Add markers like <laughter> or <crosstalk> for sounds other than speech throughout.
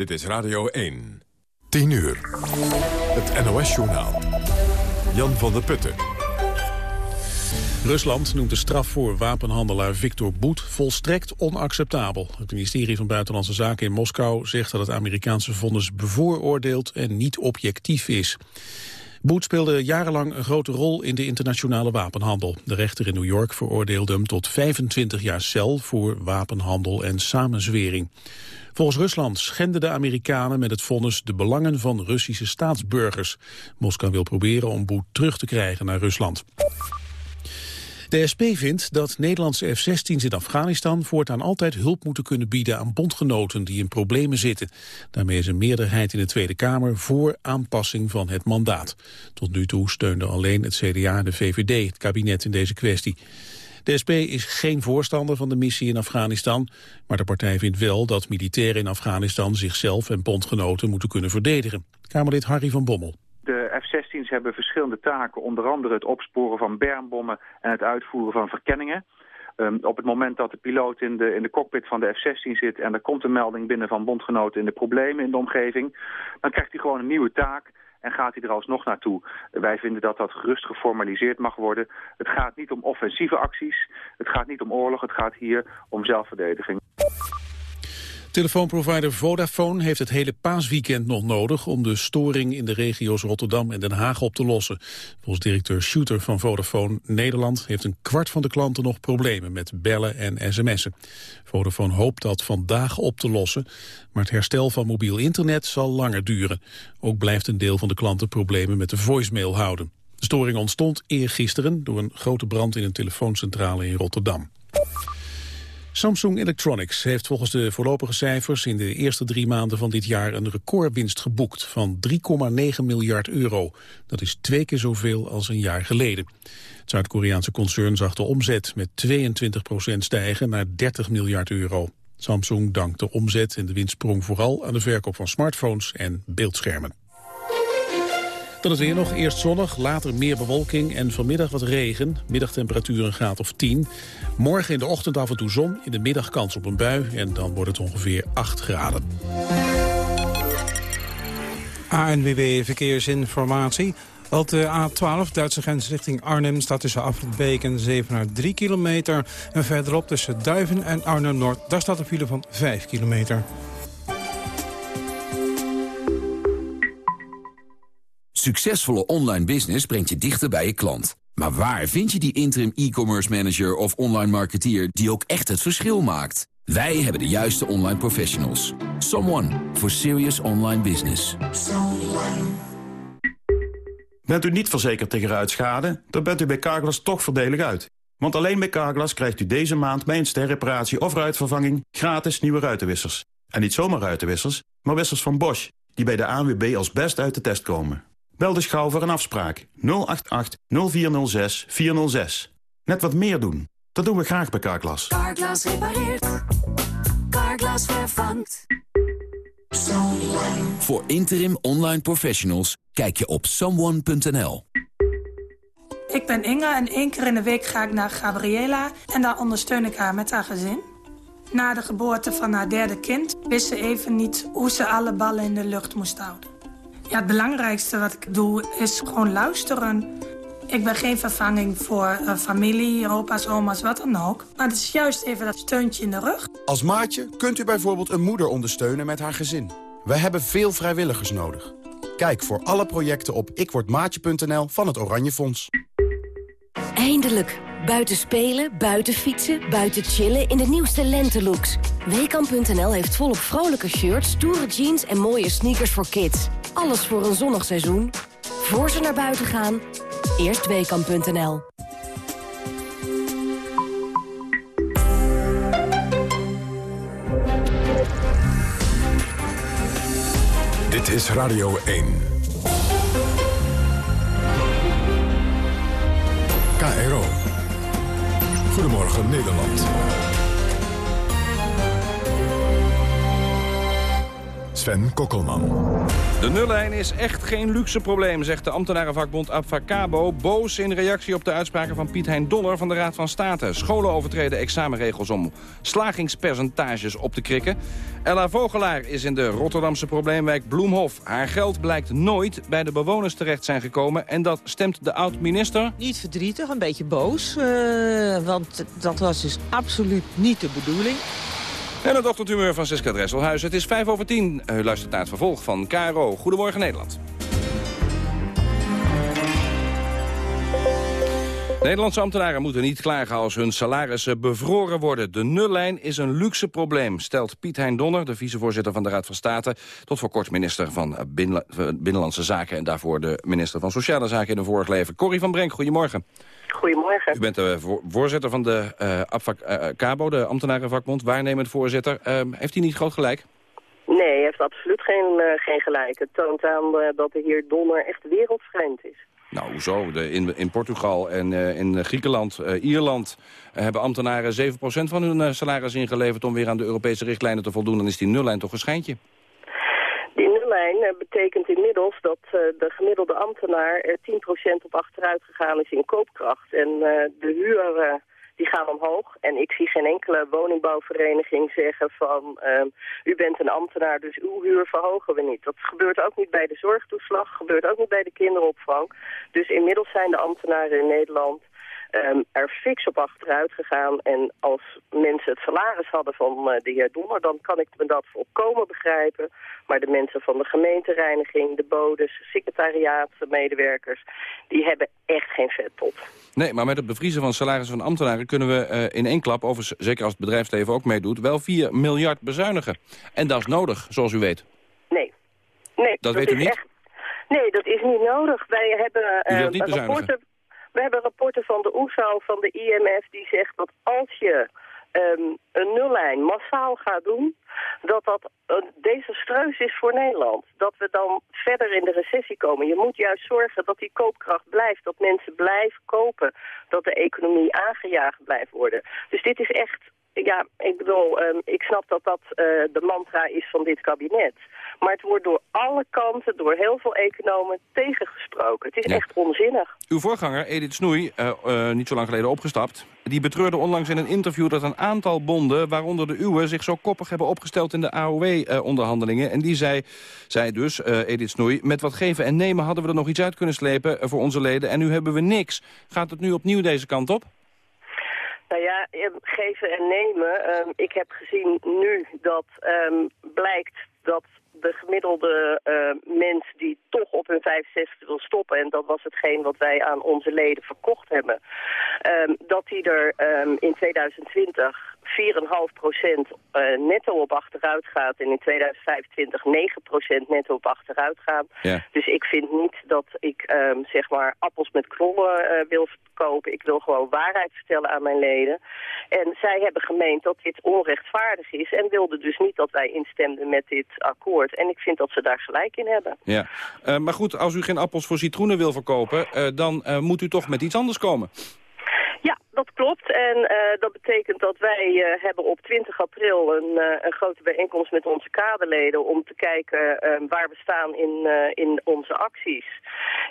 Dit is Radio 1. 10 uur. Het NOS-journaal. Jan van der Putten. Rusland noemt de straf voor wapenhandelaar Victor Boet volstrekt onacceptabel. Het ministerie van Buitenlandse Zaken in Moskou zegt dat het Amerikaanse vonnis bevooroordeeld en niet objectief is. Boet speelde jarenlang een grote rol in de internationale wapenhandel. De rechter in New York veroordeelde hem tot 25 jaar cel voor wapenhandel en samenzwering. Volgens Rusland schenden de Amerikanen met het vonnis de belangen van Russische staatsburgers. Moskou wil proberen om Boet terug te krijgen naar Rusland. De SP vindt dat Nederlandse F-16's in Afghanistan voortaan altijd hulp moeten kunnen bieden aan bondgenoten die in problemen zitten. Daarmee is een meerderheid in de Tweede Kamer voor aanpassing van het mandaat. Tot nu toe steunde alleen het CDA en de VVD het kabinet in deze kwestie. De SP is geen voorstander van de missie in Afghanistan, maar de partij vindt wel dat militairen in Afghanistan zichzelf en bondgenoten moeten kunnen verdedigen. Kamerlid Harry van Bommel. De F-16's hebben verschillende taken, onder andere het opsporen van bermbommen en het uitvoeren van verkenningen. Um, op het moment dat de piloot in de, in de cockpit van de F-16 zit en er komt een melding binnen van bondgenoten in de problemen in de omgeving, dan krijgt hij gewoon een nieuwe taak en gaat hij er alsnog naartoe. Wij vinden dat dat gerust geformaliseerd mag worden. Het gaat niet om offensieve acties, het gaat niet om oorlog, het gaat hier om zelfverdediging. Telefoonprovider Vodafone heeft het hele paasweekend nog nodig om de storing in de regio's Rotterdam en Den Haag op te lossen. Volgens directeur Shooter van Vodafone Nederland heeft een kwart van de klanten nog problemen met bellen en sms'en. Vodafone hoopt dat vandaag op te lossen, maar het herstel van mobiel internet zal langer duren. Ook blijft een deel van de klanten problemen met de voicemail houden. De storing ontstond eergisteren door een grote brand in een telefooncentrale in Rotterdam. Samsung Electronics heeft volgens de voorlopige cijfers in de eerste drie maanden van dit jaar een recordwinst geboekt van 3,9 miljard euro. Dat is twee keer zoveel als een jaar geleden. Het Zuid-Koreaanse concern zag de omzet met 22 procent stijgen naar 30 miljard euro. Samsung dankt de omzet en de winstsprong vooral aan de verkoop van smartphones en beeldschermen. Dan het weer nog. Eerst zonnig, later meer bewolking en vanmiddag wat regen. Middagtemperatuur een graad of 10. Morgen in de ochtend af en toe zon, in de middag kans op een bui... en dan wordt het ongeveer 8 graden. ANWB Verkeersinformatie. Op de A12, Duitse grens richting Arnhem, staat tussen Afritbeek en Zevenaar 3 kilometer. En verderop tussen Duiven en Arnhem-Noord, daar staat een file van 5 kilometer. Succesvolle online business brengt je dichter bij je klant. Maar waar vind je die interim e-commerce manager of online marketeer die ook echt het verschil maakt? Wij hebben de juiste online professionals. Someone for serious online business. Bent u niet verzekerd tegen ruitschade? Dan bent u bij Carglass toch voordelig uit. Want alleen bij Carglass krijgt u deze maand bij een sterreparatie of ruitvervanging gratis nieuwe ruitenwissers. En niet zomaar ruitenwissers, maar wissers van Bosch, die bij de ANWB als best uit de test komen. Bel de schouw voor een afspraak 088 0406 406. Net wat meer doen. Dat doen we graag bij Carglass. Carglass repareert. Carglass vervangt. Voor interim online professionals kijk je op someone.nl. Ik ben Inge en één keer in de week ga ik naar Gabriela... en daar ondersteun ik haar met haar gezin. Na de geboorte van haar derde kind wist ze even niet... hoe ze alle ballen in de lucht moest houden. Ja, het belangrijkste wat ik doe is gewoon luisteren. Ik ben geen vervanging voor uh, familie, opa's, oma's, wat dan ook. Maar het is juist even dat steuntje in de rug. Als maatje kunt u bijvoorbeeld een moeder ondersteunen met haar gezin. We hebben veel vrijwilligers nodig. Kijk voor alle projecten op ikwordmaatje.nl van het Oranje Fonds. Eindelijk. Buiten spelen, buiten fietsen, buiten chillen in de nieuwste lentelooks. Weekamp.nl heeft volop vrolijke shirts, stoere jeans en mooie sneakers voor kids. Alles voor een zonnig seizoen. Voor ze naar buiten gaan, eerst Weekamp.nl. Dit is Radio 1. KRO. Goedemorgen Nederland. Sven Kokkelman. De nullijn is echt geen luxe probleem, zegt de ambtenarenvakbond Abfacabo... boos in reactie op de uitspraken van Piet Hein Donner van de Raad van State. Scholen overtreden examenregels om slagingspercentages op te krikken. Ella Vogelaar is in de Rotterdamse probleemwijk Bloemhof. Haar geld blijkt nooit bij de bewoners terecht zijn gekomen... en dat stemt de oud-minister... Niet verdrietig, een beetje boos, uh, want dat was dus absoluut niet de bedoeling. En het ochtendhumeur van Siska Dresselhuis. Het is vijf over tien. U luistert naar het vervolg van KRO. Goedemorgen Nederland. Nederlandse ambtenaren moeten niet klagen als hun salarissen bevroren worden. De nullijn is een luxe probleem, stelt Piet Hein Donner... de vicevoorzitter van de Raad van State... tot voor kort minister van Binnenlandse Zaken... en daarvoor de minister van Sociale Zaken in een vorig leven. Corrie van Brenk, goedemorgen. Goedemorgen. U bent de voorzitter van de uh, CABO, de ambtenarenvakbond, waarnemend voorzitter. Uh, heeft hij niet groot gelijk? Nee, hij heeft absoluut geen, geen gelijk. Het toont aan dat de heer Donner echt wereldvreemd is. Nou, hoezo? De, in, in Portugal en uh, in Griekenland, uh, Ierland... Hebben ambtenaren 7% van hun salaris ingeleverd... om weer aan de Europese richtlijnen te voldoen. Dan is die nullijn toch een schijntje? Die nullijn betekent inmiddels dat de gemiddelde ambtenaar er 10% op achteruit gegaan is in koopkracht. En de huur die gaan omhoog. En ik zie geen enkele woningbouwvereniging zeggen van... Uh, u bent een ambtenaar, dus uw huur verhogen we niet. Dat gebeurt ook niet bij de zorgtoeslag, gebeurt ook niet bij de kinderopvang. Dus inmiddels zijn de ambtenaren in Nederland um, er fix op achteruit gegaan. En als mensen het salaris hadden van uh, de heer Donner, dan kan ik me dat volkomen begrijpen. Maar de mensen van de gemeentereiniging, de bodes, secretariaatmedewerkers, die hebben echt geen vet op. Nee, maar met het bevriezen van salarissen van ambtenaren kunnen we uh, in één klap, over, zeker als het bedrijfsleven ook meedoet, wel 4 miljard bezuinigen. En dat is nodig, zoals u weet. Nee. nee dat, dat weet u niet? Echt... Nee, dat is niet nodig. Wij hebben uh, niet rapporten we hebben rapporten van de OESO, van de IMF, die zegt dat als je um, een nullijn massaal gaat doen, dat dat uh, desastreus is voor Nederland. Dat we dan verder in de recessie komen. Je moet juist zorgen dat die koopkracht blijft, dat mensen blijven kopen, dat de economie aangejaagd blijft worden. Dus dit is echt ja, ik bedoel, um, ik snap dat dat uh, de mantra is van dit kabinet. Maar het wordt door alle kanten, door heel veel economen tegengesproken. Het is echt onzinnig. Uw voorganger, Edith Snoei, uh, uh, niet zo lang geleden opgestapt... die betreurde onlangs in een interview dat een aantal bonden... waaronder de uwe, zich zo koppig hebben opgesteld in de AOW-onderhandelingen. en die zei, zei dus, Edith Snoei... met wat geven en nemen hadden we er nog iets uit kunnen slepen voor onze leden... en nu hebben we niks. Gaat het nu opnieuw deze kant op? Nou ja, geven en nemen. Um, ik heb gezien nu dat um, blijkt dat de gemiddelde uh, mens die toch op hun 65 wil stoppen... en dat was hetgeen wat wij aan onze leden verkocht hebben... Dat die er in 2020 4,5 procent uh, netto op achteruit gaat en in 2025 9 procent netto op achteruit gaan. Ja. Dus ik vind niet dat ik um, zeg maar appels met knollen uh, wil verkopen. Ik wil gewoon waarheid vertellen aan mijn leden. En zij hebben gemeend dat dit onrechtvaardig is en wilden dus niet dat wij instemden met dit akkoord. En ik vind dat ze daar gelijk in hebben. Ja, uh, maar goed, als u geen appels voor citroenen wil verkopen, dan moet u toch met iets anders komen. Dat klopt. En uh, dat betekent dat wij uh, hebben op 20 april een, uh, een grote bijeenkomst met onze kaderleden om te kijken waar we staan in, in onze acties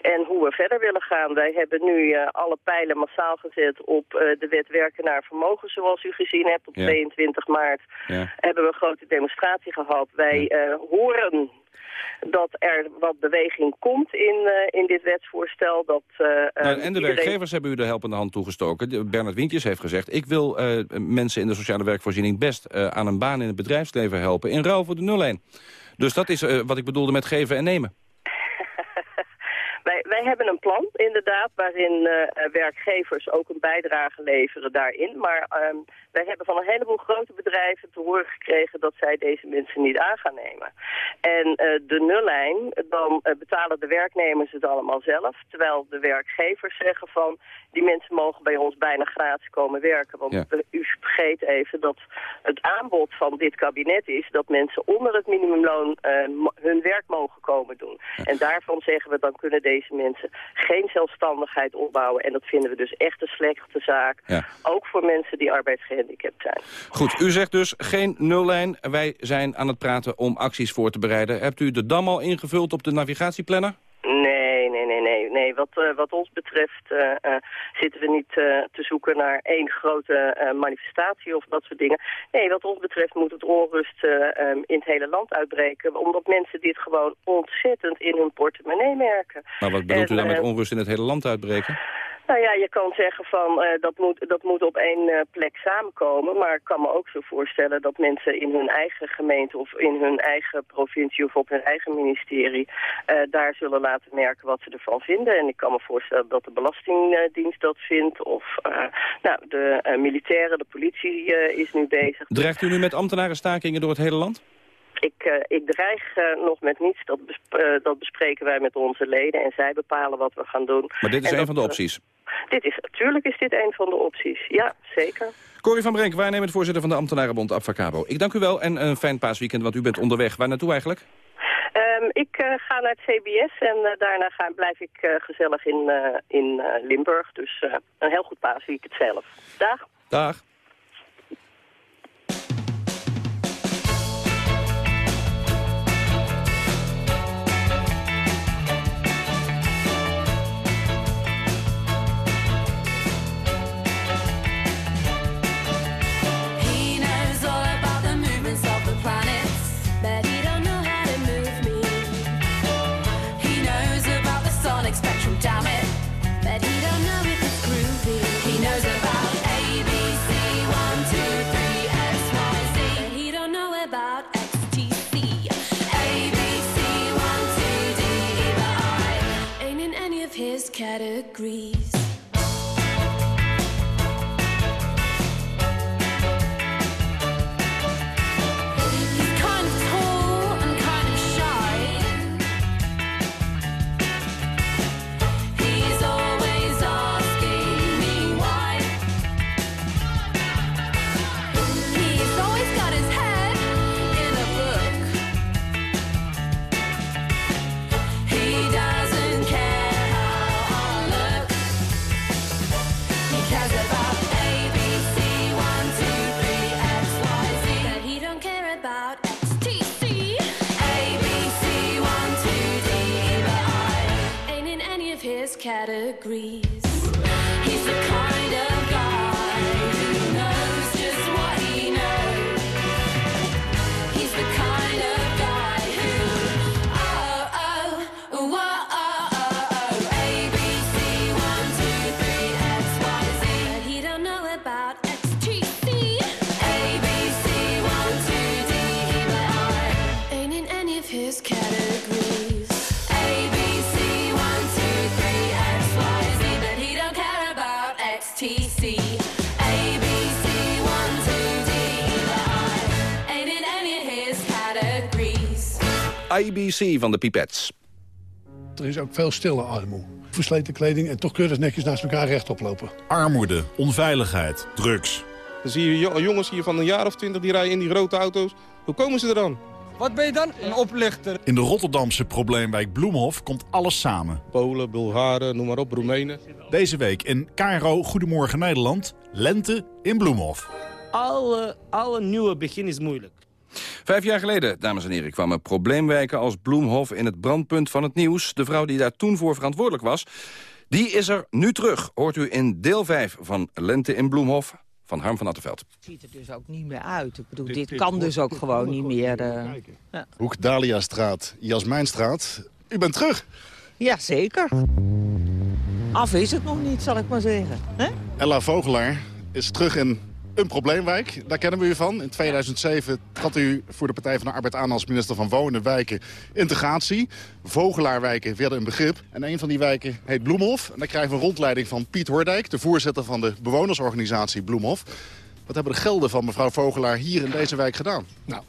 en hoe we verder willen gaan. Wij hebben nu alle pijlen massaal gezet op de wet werken naar vermogen, zoals u gezien hebt. Op ja. 22 maart ja. hebben we een grote demonstratie gehad. Wij ja. horen dat er wat beweging komt in, uh, in dit wetsvoorstel. Dat, uh, nou, en de iedereen... werkgevers hebben u de helpende hand toegestoken. Bernard Wientjes heeft gezegd... ik wil mensen in de sociale werkvoorziening best aan een baan in het bedrijfsleven helpen... in ruil voor de nullijn. Dus dat is wat ik bedoelde met geven en nemen. <laughs> Wij, wij, hebben een plan, inderdaad, waarin uh, werkgevers ook een bijdrage leveren daarin. Maar um, wij hebben van een heleboel grote bedrijven te horen gekregen dat zij deze mensen niet aan gaan nemen. En uh, de nullijn, dan uh, betalen de werknemers het allemaal zelf. Terwijl de werkgevers zeggen van, die mensen mogen bij ons bijna gratis komen werken. Want ja. u vergeet even dat het aanbod van dit kabinet is dat mensen onder het minimumloon hun werk mogen komen doen. Ja. En daarvan zeggen we, dan kunnen deze mensen geen zelfstandigheid opbouwen. En dat vinden we dus echt een slechte zaak. Ja. Ook voor mensen die zijn. Goed, u zegt dus geen nullijn. Wij zijn aan het praten om acties voor te bereiden. Hebt u de dam al ingevuld op de navigatieplanner? Nee, nee, nee, nee. nee. Wat, eh, wat ons betreft eh, eh, zitten we niet te zoeken naar één grote manifestatie of dat soort dingen. Nee, wat ons betreft moet het onrust eh, ehm, in het hele land uitbreken. Omdat mensen dit gewoon ontzettend in hun portemonnee merken. Maar wat bedoelt En, u dan met onrust in het hele land uitbreken? Nou ja, je kan zeggen van eh, dat, moet, dat moet op één eh, plek samenkomen. Maar ik kan me ook zo voorstellen dat mensen in hun eigen gemeente of in hun eigen provincie of op hun eigen ministerie eh, daar zullen laten merken wat ze ervan vinden. En ik kan me voorstellen dat de Belastingdienst dat vindt of nou, de militairen, de politie is nu bezig. Dreigt u nu met ambtenarenstakingen door het hele land? Ik, eh, ik dreig eh, nog met niets. Dat, besp- eh, dat bespreken wij met onze leden en zij bepalen wat we gaan doen. Maar dit is En een dat, van de opties. dit is, natuurlijk is dit een van de opties. Ja, zeker. Corrie van Brenk, waarnemend voorzitter van de ambtenarenbond Abfacabo. Ik dank u wel en een fijn paasweekend, want u bent onderweg. Waar naartoe eigenlijk? Ehm, ik ga naar het CBS en daarna ga, blijf ik gezellig in, in Limburg. Dus een heel goed paasweekend zelf. Dag. Dag. IBC van de Pipettes. Er is ook veel stille armoede. Versleten kleding en toch keurig netjes naast elkaar rechtop lopen. Armoede, onveiligheid, drugs. Dan zie je jo- jongens hier van een jaar of twintig die rijden in die grote auto's. Hoe komen ze er dan? Wat ben je dan? Een oplichter. In de Rotterdamse probleemwijk Bloemhof komt alles samen. Polen, Bulgaren, noem maar op, Roemenen. Deze week in KRO Goedemorgen Nederland, lente in Bloemhof. Alle, alle nieuwe begin is moeilijk. Vijf jaar geleden, dames en heren, kwamen probleemwijken als Bloemhof in het brandpunt van het nieuws. De vrouw die daar toen voor verantwoordelijk was, die is er nu terug. Hoort u in deel 5 van Lente in Bloemhof van Harm van Attenveld. ziet er dus ook niet meer uit. Ik bedoel, dit, kan dus ook gewoon niet meer. eh. ja. Hoek Daliastraat, Jasmijnstraat. U bent terug. ja, zeker. Af is het nog niet, zal ik maar zeggen. hè? Ella Vogelaar is terug in een probleemwijk. Daar kennen we u van. In 2007 trad u voor de Partij van de Arbeid aan als minister van Wonen, Wijken, Integratie. Vogelaarwijken werden een begrip. En een van die wijken heet Bloemhof. En daar krijgen we een rondleiding van Piet Hoordijk, de voorzitter van de bewonersorganisatie Bloemhof. Wat hebben de gelden van mevrouw Vogelaar hier in deze wijk gedaan? Nou,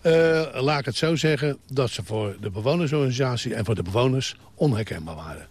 eh, laat ik het zo zeggen dat ze voor de bewonersorganisatie en voor de bewoners onherkenbaar waren.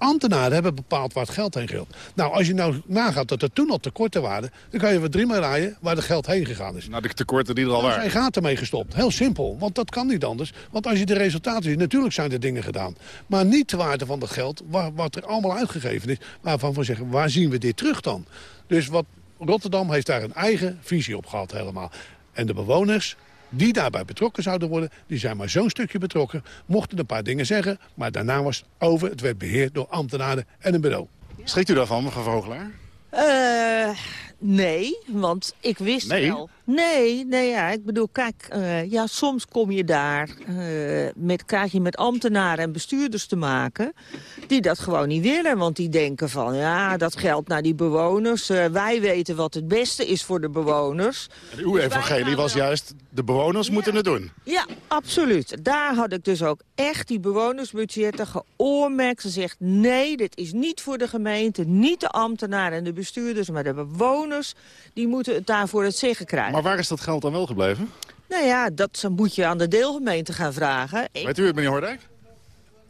Ambtenaren hebben bepaald waar het geld heen gaat. Nou, als je nou nagaat dat er toen al tekorten waren... dan kan je wat drie maar rijden waar het geld heen gegaan is. Naar de tekorten die er al Daar waren. zijn gaten mee gestopt. Heel simpel, want dat kan niet anders. Want als je de resultaten ziet, natuurlijk zijn er dingen gedaan. Maar niet de waarde van het geld, wa- wat er allemaal uitgegeven is... waarvan we zeggen, waar zien we dit terug dan? Dus wat Rotterdam heeft daar een eigen visie op gehad helemaal. En de bewoners die daarbij betrokken zouden worden... die zijn maar zo'n stukje betrokken, mochten een paar dingen zeggen... maar daarna was het over, het werd beheerd door ambtenaren en een bureau. Schrikt u daarvan, mevrouw Vogelaar? Eh, nee, want ik wist Nee? wel... Nee, nee, ja, ik bedoel, kijk, eh, ja, soms kom je daar, eh, met, krijg je met ambtenaren en bestuurders te maken... die dat gewoon niet willen, want die denken van, ja, dat geldt naar die bewoners. eh, wij weten wat het beste is voor de bewoners. En uw evangelie was juist, de bewoners moeten het doen. Ja, absoluut. Daar had ik dus ook echt die bewonersbudgetten geoormerkt. Ze zegt, nee, dit is niet voor de gemeente, niet de ambtenaren en de bestuurders... maar de bewoners, die moeten het daarvoor het zeggen krijgen. Maar waar is dat geld dan wel gebleven? Nou ja, dat moet je aan de deelgemeente gaan vragen. Weet u het, meneer Hoordijk?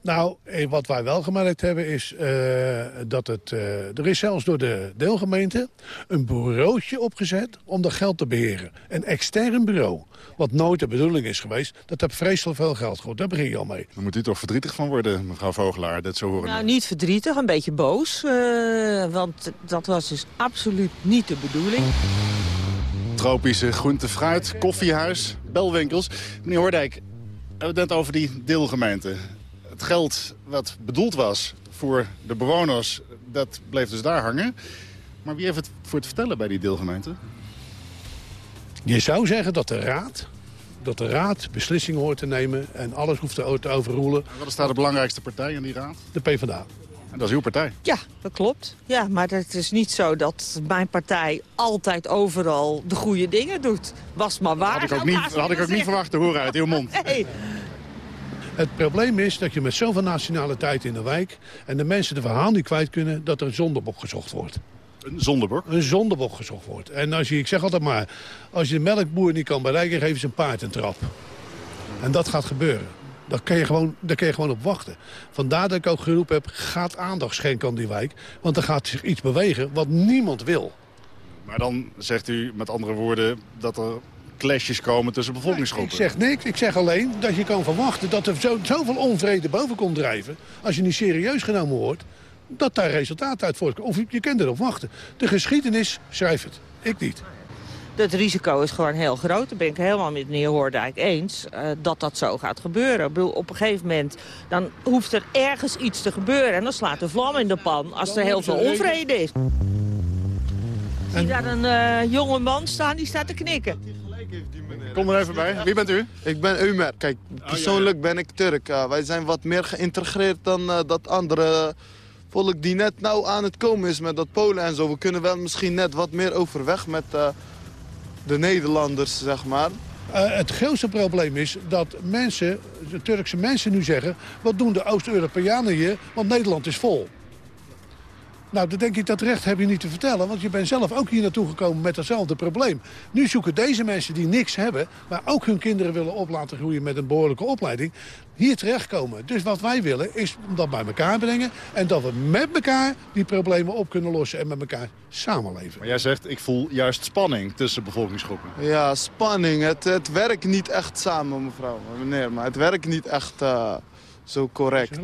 Nou, eh, wat wij wel gemerkt hebben is eh, dat het... eh, er is zelfs door de deelgemeente een bureautje opgezet om dat geld te beheren. Een extern bureau. Wat nooit de bedoeling is geweest. Dat heeft vreselijk veel geld gekost. Daar begin je al mee. Daar moet u toch verdrietig van worden, mevrouw Vogelaar, dit zo horen. Nou, niet verdrietig, een beetje boos. eh, want dat was dus absoluut niet de bedoeling. Tropische groente, fruit, koffiehuis, belwinkels. Meneer Hoordijk, we hebben het net over die deelgemeente. Het geld wat bedoeld was voor de bewoners, dat bleef dus daar hangen. Maar wie heeft het voor te vertellen bij die deelgemeente? Je zou zeggen dat de raad, dat de raad beslissingen hoort te nemen... en alles hoeft te, overroelen. Wat is daar de belangrijkste partij in die raad? De PvdA. En dat is uw partij. Ja, dat klopt. Ja, maar het is niet zo dat mijn partij altijd overal de goede dingen doet. Was maar waar. Had ik ook niet, had ik ook niet verwacht te horen uit uw mond. <laughs> Het probleem is dat je met zoveel nationaliteit in de wijk... en de mensen de verhaal niet kwijt kunnen... dat er een zondebok gezocht wordt. Een zondebok? Een zondebok gezocht wordt. En als je, ik zeg altijd maar, als je de melkboer niet kan bereiken... geven ze een paard een trap. En dat gaat gebeuren. Daar kun, je gewoon, daar kun je gewoon op wachten. Vandaar dat ik ook geroepen heb, gaat aandacht schenken aan die wijk. Want er gaat zich iets bewegen wat niemand wil. Maar dan zegt u met andere woorden dat er clashes komen tussen Ik bevolkingsgroepen. zeg niks. Ik zeg alleen dat je kan verwachten dat er zo, zoveel onvrede boven komt drijven... als je niet serieus genomen wordt, dat daar resultaat uit voortkomt. Of je, je kunt erop wachten. De geschiedenis schrijft het. Ik niet. Het risico is gewoon heel groot. Daar ben ik helemaal met meneer Hoordijk eens. eh, dat dat zo gaat gebeuren. Ik bedoel, op een gegeven moment dan hoeft er ergens iets te gebeuren. En dan slaat de vlam in de pan als er heel veel onvrede is. Ik zie daar een eh, jonge man staan die staat te knikken. Kom er even bij. Wie bent u? Ik ben Umer. Kijk, persoonlijk ben ik Turk. Wij zijn wat meer geïntegreerd dan eh, dat andere volk die net nou aan het komen is met dat Polen en zo. We kunnen wel misschien net wat meer overweg met eh, de Nederlanders, zeg maar. Eh, het grootste probleem is dat mensen, de Turkse mensen nu zeggen... wat doen de Oost-Europeanen hier, want Nederland is vol. Nou, dan denk ik dat recht heb je niet te vertellen... want je bent zelf ook hier naartoe gekomen met datzelfde probleem. Nu zoeken deze mensen die niks hebben... maar ook hun kinderen willen op laten groeien met een behoorlijke opleiding... hier terechtkomen. Dus wat wij willen is dat bij elkaar brengen... en dat we met elkaar die problemen op kunnen lossen... en met elkaar samenleven. Maar jij zegt, ik voel juist spanning tussen bevolkingsgroepen. Ja, spanning. Het, het werkt niet echt samen, mevrouw, meneer. Maar het werkt niet echt eh, zo correct.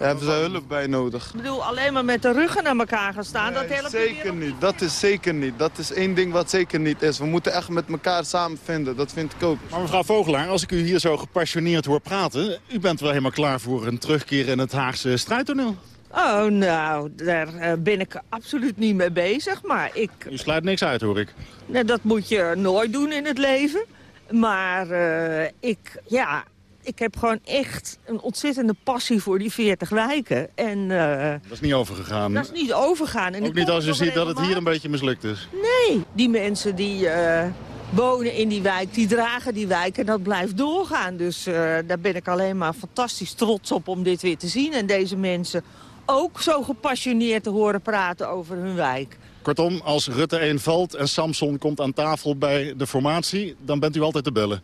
Daar hebben ze hulp bij nodig. Ik bedoel, alleen maar met de ruggen naar elkaar gaan staan. dat helpt niet Zeker niet. Dat is zeker niet. Dat is één ding wat zeker niet is. We moeten echt met elkaar samen vinden. Dat vind ik ook. Maar mevrouw Vogelaar, als ik u hier zo gepassioneerd hoor praten... u bent wel helemaal klaar voor een terugkeer in het Haagse strijdtoneel. Oh, nou, daar eh, ben ik absoluut niet mee bezig. Maar ik, U sluit niks uit, hoor ik. nou, dat moet je nooit doen in het leven. Maar eh, ik, ja, ik heb gewoon echt een ontzettende passie voor die 40 wijken. En eh, Dat is niet overgegaan. dat is niet overgaan. En Ook niet als nog ziet dat het hier een beetje mislukt is. Nee, die mensen die eh, wonen in die wijk, die dragen die wijk en dat blijft doorgaan. Dus eh, daar ben ik alleen maar fantastisch trots op om dit weer te zien. En deze mensen ook zo gepassioneerd te horen praten over hun wijk. Kortom, als Rutte 1 valt en Samson komt aan tafel bij de formatie... dan bent u altijd te bellen.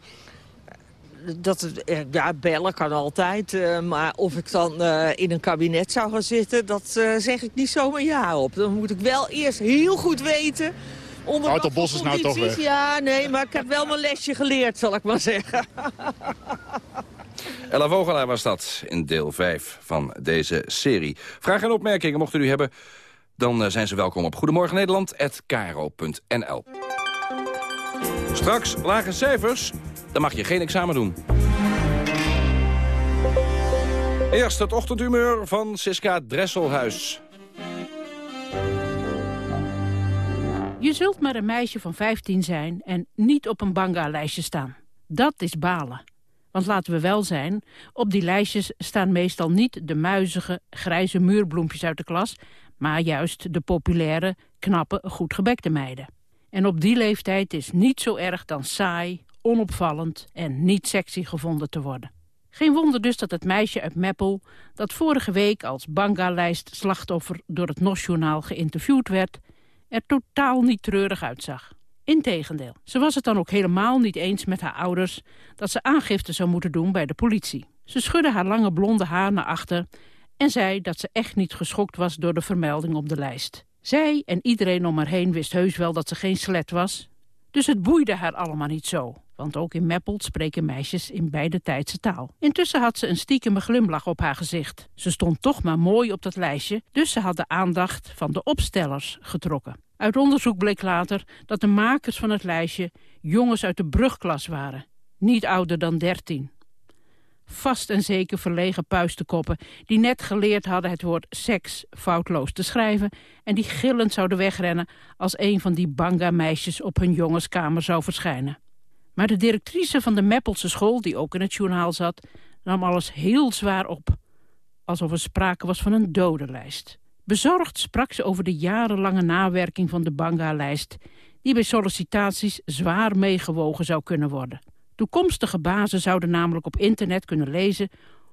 Dat, eh, ja, bellen kan altijd. eh, maar of ik dan eh, in een kabinet zou gaan zitten, dat eh, zeg ik niet zomaar ja op. Dan moet ik wel eerst heel goed weten... Onder voor Bos is nou toch weg. Ja, nee, maar ik heb wel mijn lesje geleerd, zal ik maar zeggen. <laughs> Ella Vogelaar was dat in deel 5 van deze serie. Vragen en opmerkingen mochten u hebben... dan zijn ze welkom op Goedemorgen Nederland@kro.nl. Straks lage cijfers, dan mag je geen examen doen. Eerst het ochtendhumeur van Siska Dresselhuis. Je zult maar een meisje van 15 zijn en niet op een banga-lijstje staan. Dat is balen. Want laten we wel zijn, op die lijstjes staan meestal niet de muizige, grijze muurbloempjes uit de klas, maar juist de populaire, knappe, goed gebekte meiden. En op die leeftijd is niet zo erg dan saai, onopvallend en niet sexy gevonden te worden. Geen wonder dus dat het meisje uit Meppel, dat vorige week als banga-lijst slachtoffer door het NOS-journaal geïnterviewd werd, er totaal niet treurig uitzag. Integendeel, ze was het dan ook helemaal niet eens met haar ouders dat ze aangifte zou moeten doen bij de politie. Ze schudde haar lange blonde haar naar achter en zei dat ze echt niet geschokt was door de vermelding op de lijst. Zij en iedereen om haar heen wist heus wel dat ze geen slet was, dus het boeide haar allemaal niet zo. Want ook in Meppel spreken meisjes in beide tijdse taal. Intussen had ze een stiekeme glimlach op haar gezicht. Ze stond toch maar mooi op dat lijstje, dus ze had de aandacht van de opstellers getrokken. Uit onderzoek bleek later dat de makers van het lijstje jongens uit de brugklas waren. Niet ouder dan dertien. Vast en zeker verlegen puistenkoppen die net geleerd hadden het woord seks foutloos te schrijven en die gillend zouden wegrennen als een van die banga-meisjes op hun jongenskamer zou verschijnen. Maar de directrice van de Meppelse school, die ook in het journaal zat, nam alles heel zwaar op. Alsof er sprake was van een dodenlijst. Bezorgd sprak ze over de jarenlange nawerking van de Banga-lijst... die bij sollicitaties zwaar meegewogen zou kunnen worden. Toekomstige bazen zouden namelijk op internet kunnen lezen...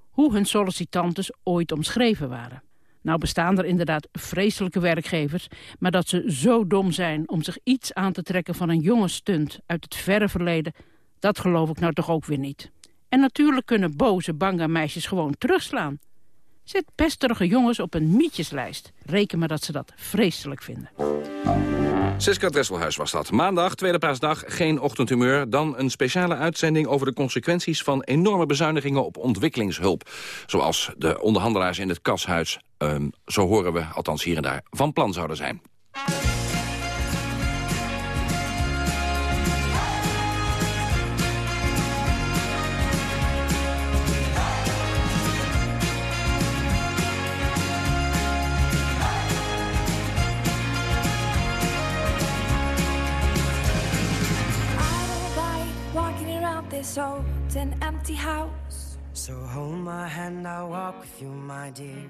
hoe hun sollicitantes ooit omschreven waren. Nou bestaan er inderdaad vreselijke werkgevers... maar dat ze zo dom zijn om zich iets aan te trekken van een jonge stunt... uit het verre verleden, dat geloof ik nou toch ook weer niet. En natuurlijk kunnen boze Banga-meisjes gewoon terugslaan... Zet pesterige jongens op een mietjeslijst. Reken maar dat ze dat vreselijk vinden. Siska Dresselhuis was dat. Maandag, tweede paasdag, geen ochtendhumeur. Dan een speciale uitzending over de consequenties van enorme bezuinigingen op ontwikkelingshulp. Zoals de onderhandelaars in het kashuis, ehm, zo horen we, althans hier en daar, van plan zouden zijn. This old and empty house. So hold my hand, I'll walk with you, my dear.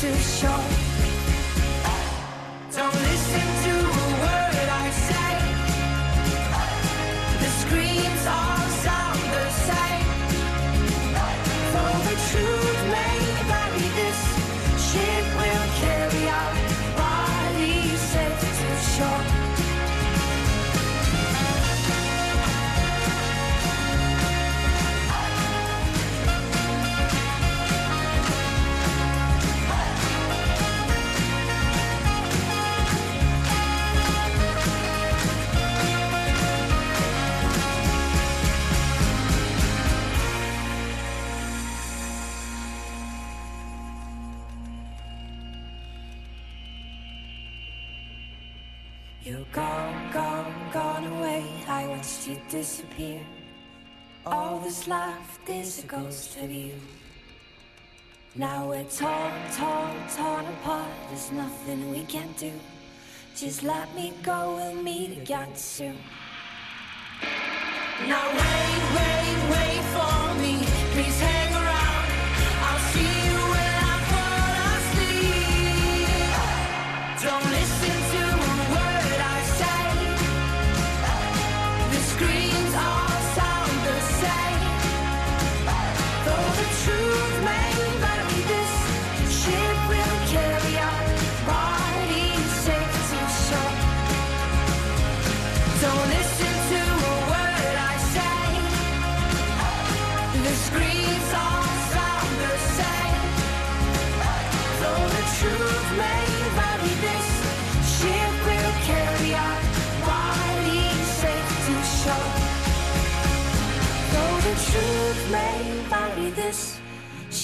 too show. Don't listen to All that's left is a ghost of you. Now we're torn, torn, torn apart. There's nothing we can do. Just let me go, we'll meet again soon. Now wait, wait, wait for me. Please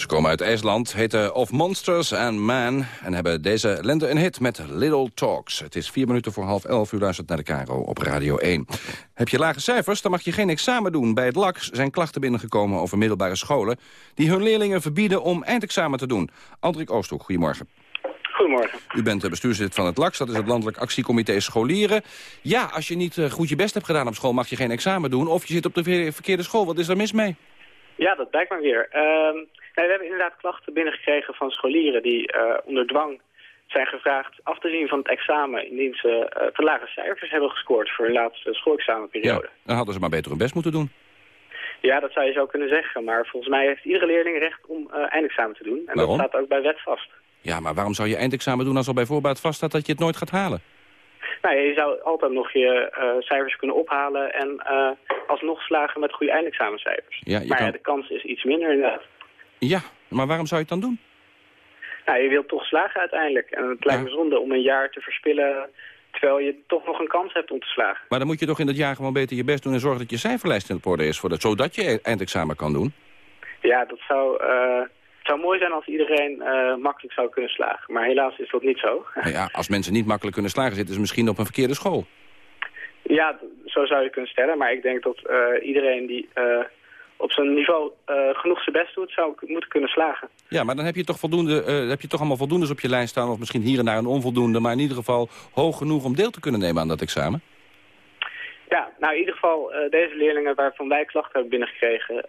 Ze komen uit IJsland, heten Of Monsters and Man... en hebben deze lente een hit met Little Talks. Het is vier minuten voor half elf, u luistert naar de Caro op Radio 1. Heb je lage cijfers, dan mag je geen examen doen. Bij het LAX zijn klachten binnengekomen over middelbare scholen... die hun leerlingen verbieden om eindexamen te doen. Andrik Oosthoek, goedemorgen. Goedemorgen. U bent eh, bestuurslid van het LAX, dat is het Landelijk Actiecomité Scholieren. Ja, als je niet eh, goed je best hebt gedaan op school... mag je geen examen doen, of je zit op de ver- verkeerde school. Wat is er mis mee? Ja, dat blijkt maar weer. Ehm, nee, we hebben inderdaad klachten binnengekregen van scholieren die eh, onder dwang zijn gevraagd af te zien van het examen indien ze eh, te lage cijfers hebben gescoord voor hun laatste schoolexamenperiode. Dan hadden ze maar beter hun best moeten doen. Ja. dat zou je zo kunnen zeggen, maar volgens mij heeft iedere leerling recht om eh, eindexamen te doen. En Waarom? dat staat ook bij wet vast. Ja, maar waarom zou je eindexamen doen als al bij voorbaat vaststaat dat je het nooit gaat halen? Nou, je zou altijd nog je eh, cijfers kunnen ophalen en eh, alsnog slagen met goede eindexamencijfers. Ja, je maar ja, kan- de kans is iets minder inderdaad. Ja, maar waarom zou je het dan doen? Nou, je wilt toch slagen uiteindelijk. En het lijkt me zonde om een jaar te verspillen terwijl je toch nog een kans hebt om te slagen. Maar dan moet je toch in dat jaar gewoon beter je best doen... en zorgen dat je cijferlijst in orde is, voor dat, zodat je e- eindexamen kan doen. Ja, dat zou, eh, zou mooi zijn als iedereen eh, makkelijk zou kunnen slagen. Maar helaas is dat niet zo. Nou ja, als mensen niet makkelijk kunnen slagen, zitten ze misschien op een verkeerde school. Ja, zo zou je kunnen stellen. Maar ik denk dat eh, iedereen die eh, op zijn niveau genoeg zijn best doet, zou moeten kunnen slagen. Ja, maar dan heb je toch, voldoende, heb je toch allemaal voldoendes op je lijst staan... of misschien hier en daar een onvoldoende... maar in ieder geval hoog genoeg om deel te kunnen nemen aan dat examen. Ja, nou in ieder geval, deze leerlingen waarvan wij klachten hebben binnengekregen...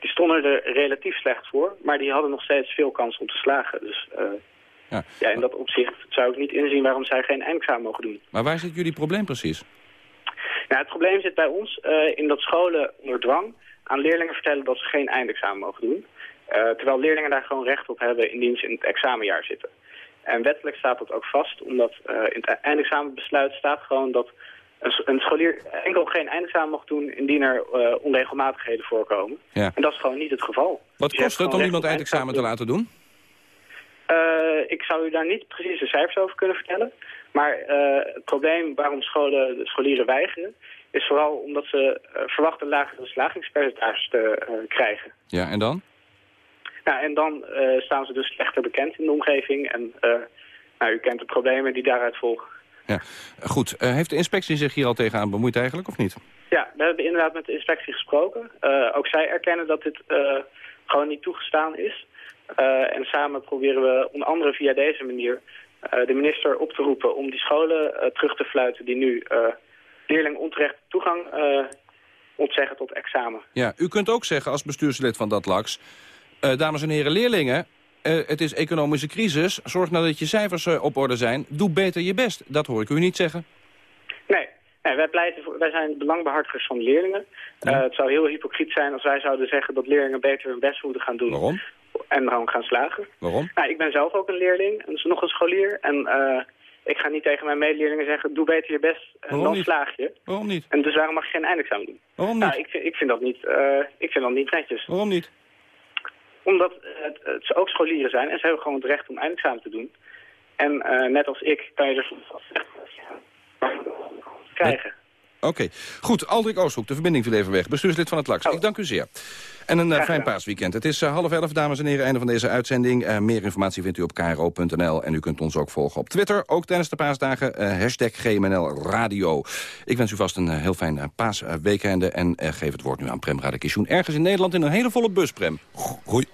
die stonden er relatief slecht voor, maar die hadden nog steeds veel kans om te slagen. Dus eh, Ja. ja, in dat opzicht zou ik niet inzien waarom zij geen eindexamen mogen doen. Maar waar zit jullie probleem precies? Nou, het probleem zit bij ons eh, in dat scholen onder dwang aan leerlingen vertellen dat ze geen eindexamen mogen doen. Eh, terwijl leerlingen daar gewoon recht op hebben indien ze in het examenjaar zitten. En wettelijk staat dat ook vast, omdat in het eindexamenbesluit staat gewoon dat een, scholier enkel geen eindexamen mag doen indien er eh, onregelmatigheden voorkomen. Ja. En dat is gewoon niet het geval. Wat Dus kost het om iemand eindexamen te laten doen? eh, ik zou u daar niet precies de cijfers over kunnen vertellen. Maar eh, het probleem waarom scholen, de scholieren weigeren... is vooral omdat ze verwachten lagere slagingspercentages te krijgen. Ja, en dan? Nou, en dan staan ze dus slechter bekend in de omgeving. En nou, u kent de problemen die daaruit volgen. Ja. Goed, eh, heeft de inspectie zich hier al tegenaan bemoeid eigenlijk, of niet? Ja, we hebben inderdaad met de inspectie gesproken. Eh, ook zij erkennen dat dit eh, gewoon niet toegestaan is. En samen proberen we onder andere via deze manier de minister op te roepen om die scholen terug te fluiten die nu leerlingen onterecht toegang ontzeggen tot examen. Ja, u kunt ook zeggen als bestuurslid van dat LAX... dames en heren leerlingen, eh, het is economische crisis. Zorg nou dat je cijfers eh, op orde zijn. Doe beter je best. Dat hoor ik u niet zeggen. Nee, nee wij, pleiten voor, wij zijn belangbehartigers van leerlingen. Eh, het zou heel hypocriet zijn als wij zouden zeggen dat leerlingen beter hun best moeten gaan doen. Waarom? En dan gaan slagen. Waarom? Nou, ik ben zelf ook een leerling, en dus nog een scholier. En ik ga niet tegen mijn medeleerlingen zeggen, doe beter je best en Waarom dan niet? slaag je. Waarom niet? En dus waarom mag je geen eindexamen doen? Waarom Nou, niet? ik, vind, ik, vind dat niet ik vind dat niet netjes. Waarom niet? Omdat het, het ook scholieren zijn en ze hebben gewoon het recht om eindexamen te doen. En eh, net als ik kan je dus krijgen. Oké, goed. Aldrik Oosthoek, de verbinding viel even weg. Bestuurslid van het LAX. Ik dank u zeer. En een eh, fijn paasweekend. Het is eh, half elf, dames en heren, einde van deze uitzending. Eh, meer informatie vindt u op kro.nl. En u kunt ons ook volgen op Twitter, ook tijdens de paasdagen. hashtag GMNL Radio. Ik wens u vast een heel fijn uh, paasweekende. en geef het woord nu aan Prem Radakishun. Ergens in Nederland in een hele volle bus, Prem. Goeie.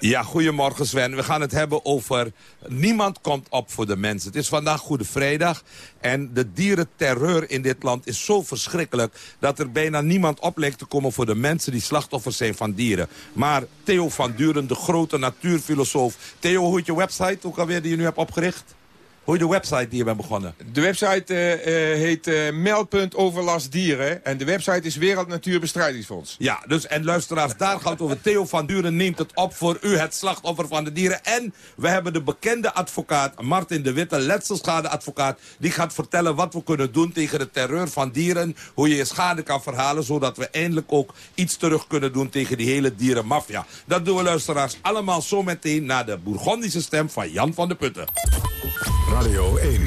Ja, goedemorgen Sven. We gaan het hebben over niemand komt op voor de mensen. Het is vandaag Goede Vrijdag en de dierenterreur in dit land is zo verschrikkelijk... dat er bijna niemand op lijkt te komen voor de mensen die slachtoffers zijn van dieren. Maar Theo van Duren, de grote natuurfilosoof... Theo, hoe je website ook alweer die je nu hebt opgericht? Hoe heet de website die je bent begonnen? De website eh, eh, heet eh Meldpunt Overlast Dieren. En de website is Wereld Natuurbestrijdingsfonds. Ja, dus en luisteraars, daar gaat het over. Theo van Duren neemt het op voor u, het slachtoffer van de dieren. En we hebben de bekende advocaat, Martin de Witte, letselschadeadvocaat... die gaat vertellen wat we kunnen doen tegen de terreur van dieren. Hoe je je schade kan verhalen, zodat we eindelijk ook iets terug kunnen doen... tegen die hele dierenmafia. Dat doen we, luisteraars, allemaal zo meteen... naar de Bourgondische stem van Jan van de Putten. Radio 1,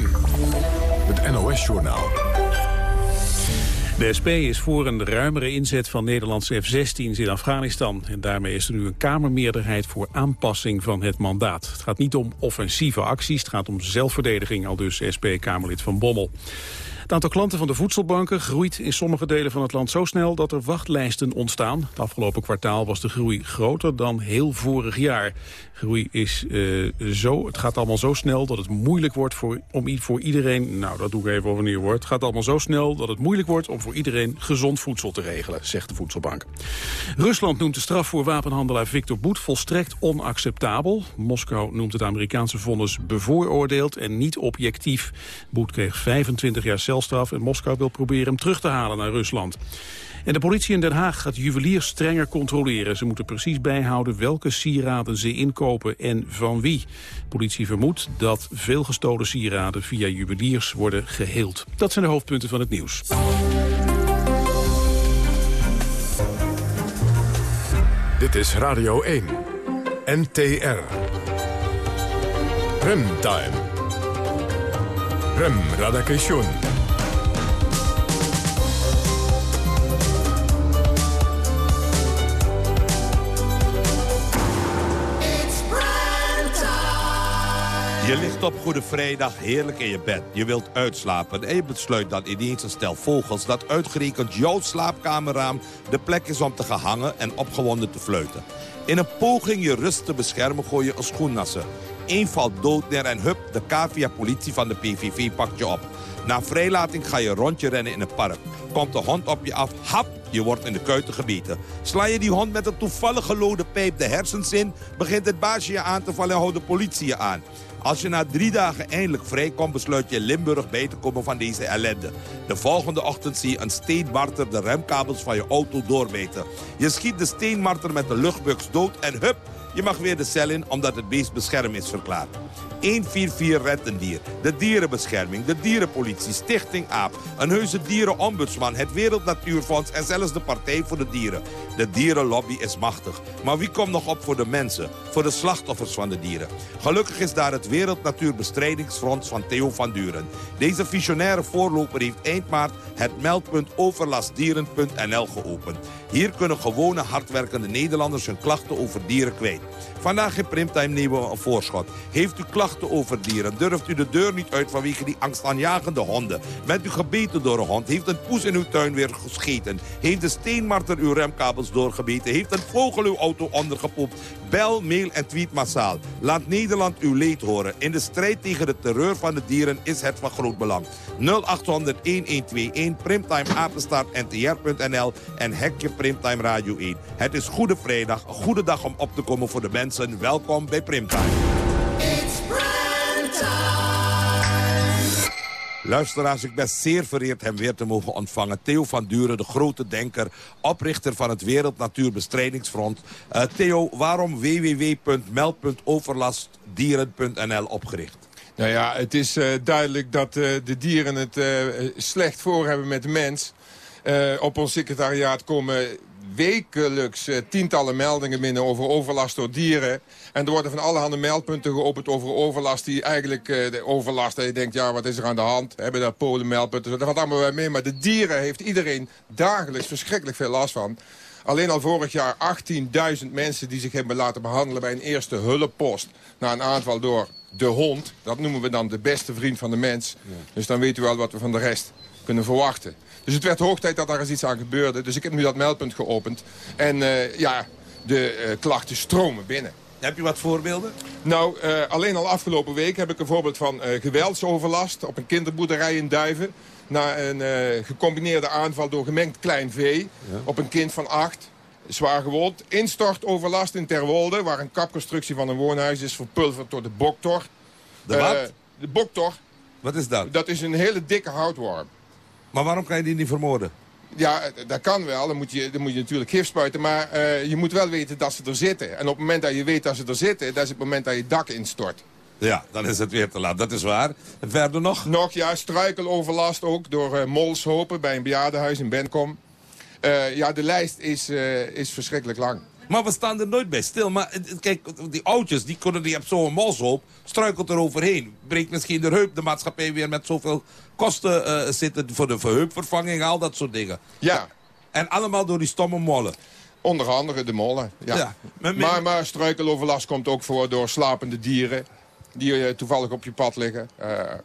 het NOS-journaal. De SP is voor een ruimere inzet van Nederlandse F-16's in Afghanistan. En daarmee is er nu een Kamermeerderheid voor aanpassing van het mandaat. Het gaat niet om offensieve acties, het gaat om zelfverdediging, al dus SP-Kamerlid van Bommel. Het aantal klanten van de voedselbanken groeit in sommige delen van het land zo snel dat er wachtlijsten ontstaan. Het afgelopen kwartaal was de groei groter dan heel vorig jaar. Groei is uh, zo, het gaat allemaal zo snel dat het moeilijk wordt voor, om voor iedereen, nou dat doe ik even overnieuw hoor. Het gaat allemaal zo snel dat het moeilijk wordt om voor iedereen gezond voedsel te regelen, zegt de voedselbank. Rusland noemt de straf voor wapenhandelaar Victor Boet volstrekt onacceptabel. Moskou noemt het Amerikaanse vonnis bevooroordeeld en niet objectief. Boet kreeg 25 jaar celstraf en Moskou wil proberen hem terug te halen naar Rusland. En de politie in Den Haag gaat juweliers strenger controleren. Ze moeten precies bijhouden welke sieraden ze inkopen en van wie. Politie vermoedt dat veel gestolen sieraden via juweliers worden geheeld. Dat zijn de hoofdpunten van het nieuws. Dit is Radio 1. NTR. Remtime. Rem Radakation. Je ligt op Goede Vrijdag heerlijk in je bed. Je wilt uitslapen en je besluit dan ineens een stel vogels... dat uitgerekend jouw slaapkamerraam de plek is om te gaan hangen en opgewonden te fluiten. In een poging je rust te beschermen gooi je een schoen naar ze. Eén valt dood neer en hup, de cavia-politie van de PVV pakt je op. Na vrijlating ga je rondje rennen in het park. Komt de hond op je af, hap, je wordt in de kuiten gebeten. Sla je die hond met een toevallig gelode pijp de hersens in... begint het baasje je aan te vallen en houdt de politie je aan. Als je na drie dagen eindelijk vrijkomt, besluit je Limburg bij te komen van deze ellende. De volgende ochtend zie je een steenmarter de remkabels van je auto doorbeten. Je schiet de steenmarter met de luchtbuks dood en hup, je mag weer de cel in omdat het beest beschermd is verklaard. 144 redt een dier. De dierenbescherming, de dierenpolitie, Stichting AAP... een heuse dierenombudsman, het Wereld Natuurfonds... en zelfs de Partij voor de Dieren. De dierenlobby is machtig. Maar wie komt nog op voor de mensen? Voor de slachtoffers van de dieren? Gelukkig is daar het Wereld Natuurbestrijdingsfront van Theo van Duren. Deze visionaire voorloper heeft eind maart het meldpunt overlastdieren.nl geopend. Hier kunnen gewone hardwerkende Nederlanders hun klachten over dieren kwijt. Vandaag in Primtime nemen we een voorschot. Heeft u klachten over dieren? Durft u de deur niet uit vanwege die angstaanjagende honden? Bent u gebeten door een hond? Heeft een poes in uw tuin weer gescheten? Heeft de steenmarter uw remkabels doorgebeten? Heeft een vogel uw auto ondergepoept? Bel, mail en tweet massaal. Laat Nederland uw leed horen. In de strijd tegen de terreur van de dieren is het van groot belang. 0800-1121, Primtime Apenstaart NTR.nl en Hekje Primtime Radio 1. Het is Goede Vrijdag, een goede dag om op te komen voor de mensen. Welkom bij Primtime. Luisteraars, ik ben zeer vereerd hem weer te mogen ontvangen. Theo van Duren, de grote denker, oprichter van het Wereld Natuurbestrijdingsfront. Uh, Theo, waarom www.meld.overlastdieren.nl opgericht? Nou ja, het is uh, duidelijk dat uh, de dieren het slecht voor hebben met de mens. op ons secretariaat komen wekelijks eh, tientallen meldingen binnen over overlast door dieren. En er worden van allerhande meldpunten geopend over overlast... die eigenlijk eh, de overlast, dat je denkt, ja, wat is er aan de hand? Hebben daar Polen meldpunten? Dat valt allemaal wel mee, maar de dieren heeft iedereen dagelijks verschrikkelijk veel last van. Alleen al vorig jaar 18.000 mensen die zich hebben laten behandelen... bij een eerste hulppost na een aanval door de hond. Dat noemen we dan de beste vriend van de mens. Dus dan weet u wel wat we van de rest kunnen verwachten. Dus het werd hoog tijd dat daar eens iets aan gebeurde. Dus ik heb nu dat meldpunt geopend. En eh, ja, de eh, klachten stromen binnen. Heb je wat voorbeelden? Nou, eh, alleen al afgelopen week heb ik een voorbeeld van eh, geweldsoverlast... op een kinderboerderij in Duiven. Na een eh, gecombineerde aanval door gemengd klein vee op een kind van acht. Zwaar gewond. Instortoverlast in Terwolde, waar een kapconstructie van een woonhuis is verpulverd door de boktor. De wat? De boktor. Wat is dat? Dat is een hele dikke houtworm. Maar waarom kan je die niet vermoorden? Ja, dat kan wel. Dan moet je, dan moet je natuurlijk gif spuiten. Maar eh, je moet wel weten dat ze er zitten. En op het moment dat je weet dat ze er zitten... dat is het moment dat je dak instort. Ja, dan is het weer te laat. Dat is waar. En verder nog? Nog, ja, struikeloverlast ook door eh, molshopen bij een bejaardenhuis in Benkom. Eh, ja, de lijst is, is verschrikkelijk lang. Maar we staan er nooit bij stil. Maar eh, kijk, die oudjes, die kunnen die op zo'n molshoop, struikelt er overheen. Breekt misschien de heup, de maatschappij weer met zoveel kosten eh, zitten voor de verheupvervanging, al dat soort dingen. Ja. En allemaal door die stomme mollen. Onder andere de mollen, ja. Ja, maar- maar, maar struikeloverlast komt ook voor door slapende dieren... die eh, toevallig op je pad liggen. Eh eh,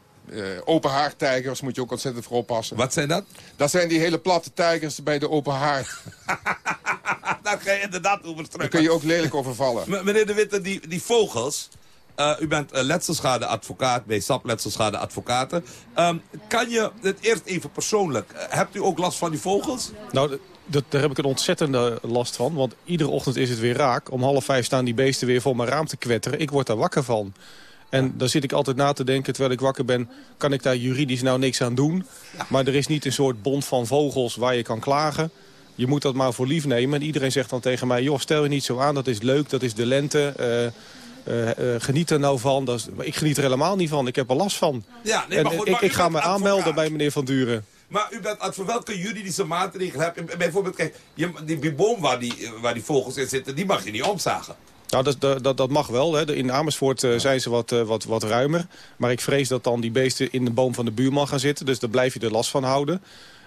open haartijgers moet je ook ontzettend voor oppassen. Wat zijn dat? Dat zijn die hele platte tijgers bij de open haard. <laughs> Daar ga je inderdaad over Daar kun je ook lelijk over vallen. Meneer De Witte, die, die vogels... eh, u bent uh, letselschadeadvocaat bij SAP Letselschadeadvocaten. Ehm, kan je het eerst even persoonlijk... eh, hebt u ook last van die vogels? Nou, dat, daar heb ik een ontzettende last van. Want iedere ochtend is het weer raak. Om half vijf staan die beesten weer voor mijn raam te kwetteren. Ik word daar wakker van. En dan zit ik altijd na te denken, terwijl ik wakker ben... kan ik daar juridisch nou niks aan doen? Maar er is niet een soort bond van vogels waar je kan klagen. Je moet dat maar voor lief nemen. En iedereen zegt dan tegen mij... joh, stel je niet zo aan, dat is leuk, dat is de lente... eh, eh, eh, geniet er nou van. Dat is, ik geniet er helemaal niet van. Ik heb er last van. Ja, nee, en, maar goed, ik, maar ik ga me aanmelden bij meneer Van Duren. Maar u bent voor welke juridische maatregelen heb je? Bijvoorbeeld, kijk, je, die, boom waar die, waar die vogels in zitten, die mag je niet omzagen. Nou, dat, dat, dat- mag wel. Hè. In Amersfoort eh, zijn ze wat, eh, wat, wat ruimer. Maar ik vrees dat dan die beesten in de boom van de buurman gaan zitten. Dus daar blijf je er last van houden.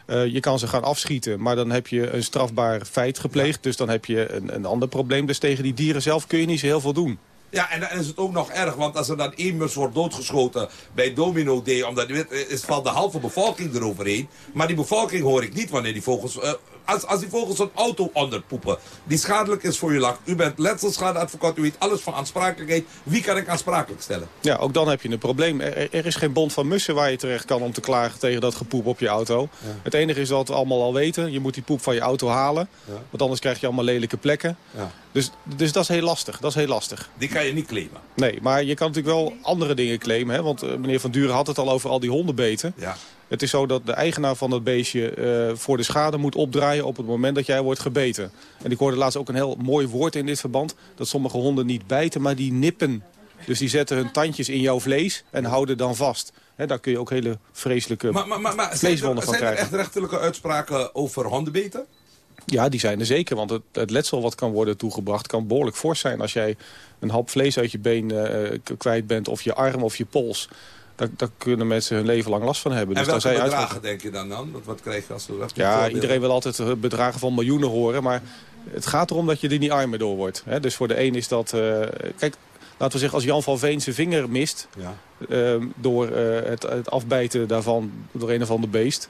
Eh, je kan ze gaan afschieten, maar dan heb je een strafbaar feit gepleegd. Dus dan heb je een, een ander probleem. Dus tegen die dieren zelf kun je niet zo heel veel doen. Ja, en dan is het ook nog erg, want als er dan één mus wordt doodgeschoten bij Domino Day, omdat eh, is, valt de halve bevolking eroverheen. Maar die bevolking hoor ik niet wanneer die vogels, eh, als, als die vogels een auto onderpoepen, die schadelijk is voor je lach. U bent letselschadeadvocaat, u weet alles van aansprakelijkheid. Wie kan ik aansprakelijk stellen? Ja, ook dan heb je een probleem. Er, er is geen bond van mussen waar je terecht kan om te klagen tegen dat gepoep op je auto. Het enige is dat we allemaal al weten. Je moet die poep van je auto halen. Want anders krijg je allemaal lelijke plekken. Ja. Dus, dus dat is heel lastig. Dat is heel lastig. Die kan je niet claimen. Nee, maar je kan natuurlijk wel andere dingen claimen. Hè? Want eh, meneer Van Duren had het al over al die hondenbeten. Ja. Het is zo dat de eigenaar van dat beestje eh, voor de schade moet opdraaien op het moment dat jij wordt gebeten. En ik hoorde laatst ook een heel mooi woord in dit verband. Dat sommige honden niet bijten, maar die nippen. Dus die zetten hun tandjes in jouw vlees en houden dan vast. Hè, daar kun je ook hele vreselijke Maar, maar, maar, maar zijn, vleeswonden van zijn er krijgen. echt rechterlijke uitspraken over hondenbeten? Ja, die zijn er zeker. Want het, het letsel wat kan worden toegebracht kan behoorlijk fors zijn. Als jij een hap vlees uit je been eh, kwijt bent of je arm of je pols... Daar, daar kunnen mensen hun leven lang last van hebben. en dus welke bedragen denk je dan dan? Wat, wat krijg je als we Ja, iedereen wil altijd eh, bedragen van miljoenen horen. Maar het gaat erom dat je er niet armer door wordt. Hè? Dus voor de een is dat... eh, kijk, laten we zeggen, als Jan van Veen zijn vinger mist... Ja. eh, door het, het afbijten daarvan door een of ander beest...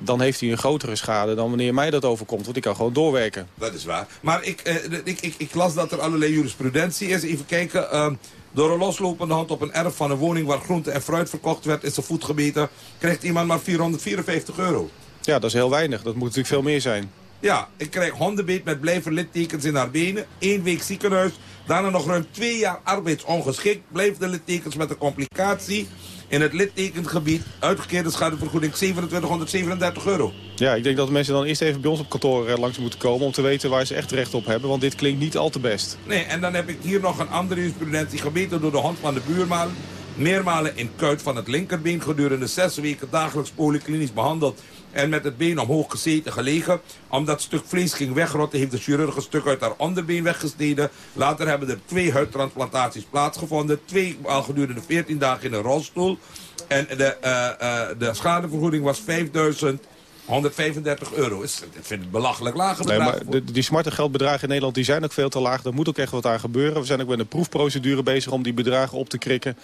dan heeft hij een grotere schade dan wanneer mij dat overkomt. Want ik kan gewoon doorwerken. Dat is waar. Maar ik, eh, ik, ik, ik las dat er allerlei jurisprudentie is. Even kijken. ehm, door een loslopende hand op een erf van een woning waar groente en fruit verkocht werd, is zijn voet gebeten. Krijgt iemand maar 454 euro. Ja, dat is heel weinig. Dat moet natuurlijk veel meer zijn. Ja, ik krijg hondenbeet met blijven littekens in haar benen. één week ziekenhuis. Daarna nog ruim twee jaar arbeidsongeschikt. Blijft de littekens met een complicatie. In het littekengebied uitgekeerde schadevergoeding 2737 euro. Ja, ik denk dat de mensen dan eerst even bij ons op kantoor eh, langs moeten komen... om te weten waar ze echt recht op hebben. Want dit klinkt niet al te best. Nee, en dan heb ik hier nog een andere jurisprudentie gebeten door de hond van de buurman. Meermalen in kuit van het linkerbeen gedurende zes weken dagelijks polyklinisch behandeld. En met het been omhoog gezeten gelegen. Omdat stuk vlees ging wegrotten heeft de chirurg een stuk uit haar onderbeen weggesneden. Later hebben er twee huidtransplantaties plaatsgevonden. Twee al gedurende 14 dagen in een rolstoel. En de, eh, eh, de schadevergoeding was 5000 135 euro. Is, ik vind het belachelijk lage Nee, bedrag. maar de, die smarte geldbedragen in Nederland die zijn ook veel te laag. Daar moet ook echt wat aan gebeuren. We zijn ook met een proefprocedure bezig om die bedragen op te krikken.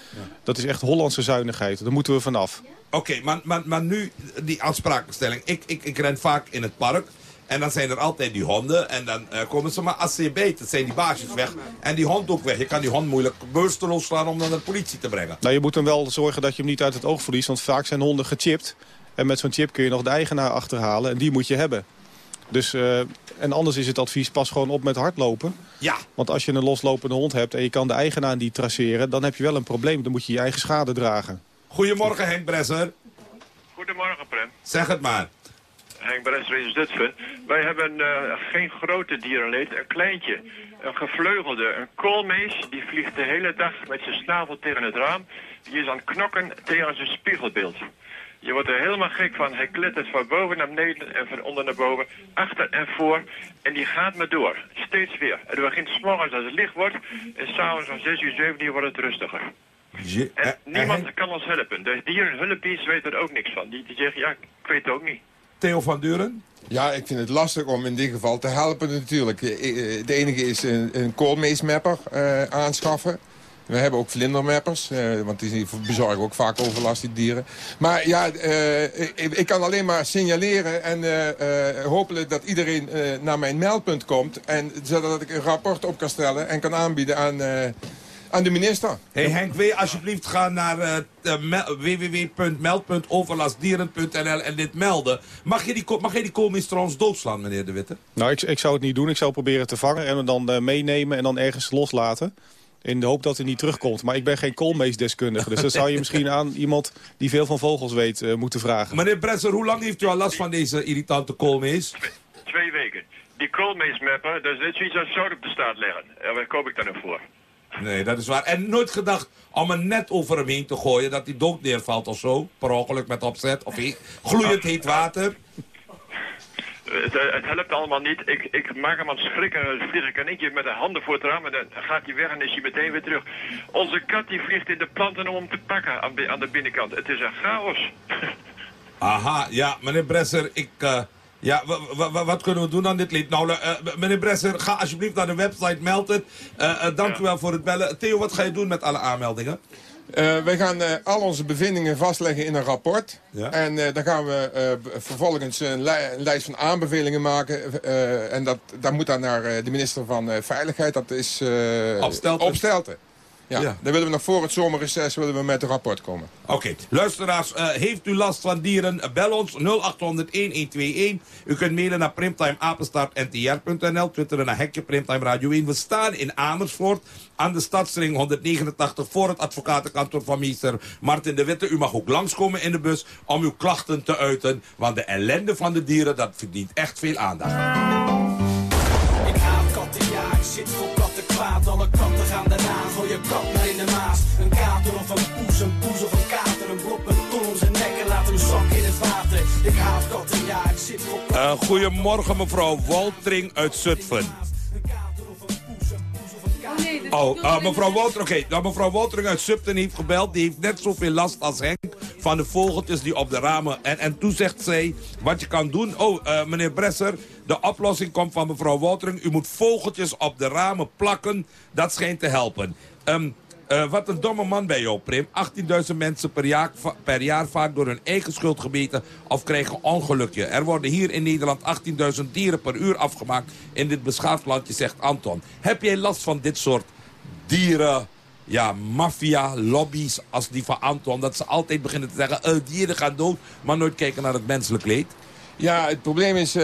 Dat is echt Hollandse zuinigheid. Daar moeten we vanaf. Oké, maar, maar, maar nu die aansprakenstelling. Ik, ik, ik ren vaak in het park. En dan zijn er altijd die honden. En dan eh, komen ze maar als ze je bijten, zijn die baasjes weg. En die hond ook weg. Je kan die hond moeilijk beursteloos slaan om dan naar de politie te brengen. Nou, je moet dan wel zorgen dat je hem niet uit het oog verliest. Want vaak zijn honden gechipt. En met zo'n chip kun je nog de eigenaar achterhalen. En die moet je hebben. Dus, eh, en anders is het advies, pas gewoon op met hardlopen. Ja. Want als je een loslopende hond hebt en je kan de eigenaar niet traceren... dan heb je wel een probleem. Dan moet je je eigen schade dragen. Goedemorgen Henk Bresser. Goedemorgen, Prem. Zeg het maar. Henk Bresser is Zutphen. Wij hebben eh, geen grote dierenleed, een kleintje. Een gevleugelde, een koolmees, die vliegt de hele dag met zijn snavel tegen het raam. Die is aan het knokken tegen zijn spiegelbeeld. Je wordt er helemaal gek van. Hij klettert van boven naar beneden en van onder naar boven, achter en voor. En die gaat maar door. Steeds weer. Het begint s'morgens als het licht wordt. En s'avonds om 6 uur, 7 uur wordt het rustiger. Je, eh, En niemand kan ons helpen. De dierenhulpdienst weet er ook niks van. Die, die zeggen, ja, ik weet het ook niet. Theo van Duren? Ja, ik vind het lastig om in dit geval te helpen natuurlijk. Eh, eh, De enige is een, een koolmeesmapper eh, aanschaffen. We hebben ook vlindermappers, eh, want die bezorgen ook vaak overlast, die dieren. Maar ja, eh, ik, ik kan alleen maar signaleren en eh, eh, hopelijk dat iedereen eh, naar mijn meldpunt komt. En zodat ik een rapport op kan stellen en kan aanbieden aan, eh, aan de minister. Hey Henk, wil je alsjeblieft gaan naar mel- www.meld.overlastdieren.nl en dit melden. Mag je die, mag je die trouwens doodslaan, meneer De Witte? Nou, ik, ik zou het niet doen. Ik zou proberen te vangen en hem dan eh, meenemen en dan ergens loslaten. In de hoop dat hij niet terugkomt. Maar ik ben geen koolmeesdeskundige. Dus dat zou je misschien aan iemand die veel van vogels weet eh, moeten vragen. Meneer Bresser, hoe lang heeft u al last van deze irritante koolmees? Twee weken. Die koolmeesmapper, dat is net zoiets als zout op de staat leggen. En waar koop ik dan nog voor? Nee, dat is waar. En nooit gedacht om er net over hem heen te gooien... dat hij dood neervalt of zo, per ongeluk met opzet. Of he- gloeiend heet water. Het, eh, het helpt allemaal niet. Ik, ik maak hem aan het schrikken vlieg ik een eentje met de handen voor het raam en dan gaat hij weg en is hij meteen weer terug. Onze kat die vliegt in de planten om hem te pakken aan, aan de binnenkant. Het is een chaos. <laughs> Aha, ja, meneer Bresser, ik... eh, ja, wa- wa- wa- wat kunnen we doen aan dit lied? Nou, eh, meneer Bresser, ga alsjeblieft naar de website, meld het. Eh, eh, dank u wel voor het bellen. Theo, wat ga je doen met alle aanmeldingen? Eh, wij gaan eh, al onze bevindingen vastleggen in een rapport. En eh, dan gaan we eh, vervolgens een, li- een lijst van aanbevelingen maken. eh, en dat, dat moet dan naar eh, de minister van eh, Veiligheid. Dat is uh, Opstelten. Opstelten. Ja. Ja. Dan willen we nog voor het zomerreces willen we met een rapport komen. Oké, luisteraars, eh, heeft u last van dieren? Bel ons 0800-1121. U kunt mailen naar primtimeapenstaartntr.nl. Twitteren naar Hekje Primtime Radio 1. We staan in Amersfoort aan de Stadsring 189 voor het advocatenkantoor van meester Martin de Witte. U mag ook langskomen in de bus om uw klachten te uiten. Want de ellende van de dieren, dat verdient echt veel aandacht. Ik haat katten, ja, ik zit voor kwaad. Alle katten gaan eraan, gooi je kat maar in de maas. Een kater of een poes, een poes of een kater. Een blok beton om zijn nek en laat hem zakken in het water. Ik haat katten, ja, ik zit voor katten. Eh, goedemorgen mevrouw Waltring uit Zutphen. Oh, eh, mevrouw Walter, oké. Nou, mevrouw Waltering uit Zutphen heeft gebeld. Die heeft net zoveel last als Henk van de vogeltjes die op de ramen... En, en toen zegt zij wat je kan doen. Oh, eh, meneer Bresser, de oplossing komt van mevrouw Waltering. U moet vogeltjes op de ramen plakken. Dat schijnt te helpen. Ehm, eh, wat een domme man bij jou, Prim. 18.000 mensen per jaar, per jaar vaak door hun eigen schuld gebeten of krijgen ongelukje. Er worden hier in Nederland 18.000 dieren per uur afgemaakt in dit beschaafd landje, zegt Anton. Heb jij last van dit soort dieren, ja, maffia, lobby's als die van Anton? Dat ze altijd beginnen te zeggen, eh, dieren gaan dood, maar nooit kijken naar het menselijk leed? Ja, het probleem is, eh,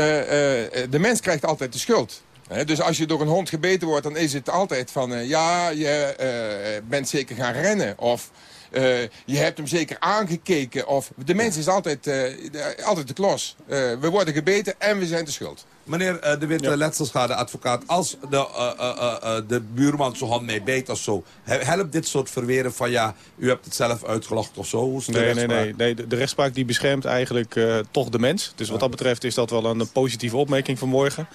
de mens krijgt altijd de schuld. Hè, dus als je door een hond gebeten wordt, dan is het altijd van... eh, ja, je eh, bent zeker gaan rennen. Of Eh, je hebt hem zeker aangekeken. Of, de mens is altijd, eh, de- altijd de klos. Eh, we worden gebeten en we zijn de schuld. Meneer eh, De Witte, letselschadeadvocaat, als de, eh, eh, eh, eh, de buurman zijn hand mee beet of zo... he- helpt dit soort verweren van ja, u hebt het zelf uitgelogd of zo? Hoe is de Nee, nee, nee. nee de, de rechtspraak die beschermt eigenlijk eh, toch de mens. Dus wat dat betreft is dat wel een positieve opmerking vanmorgen.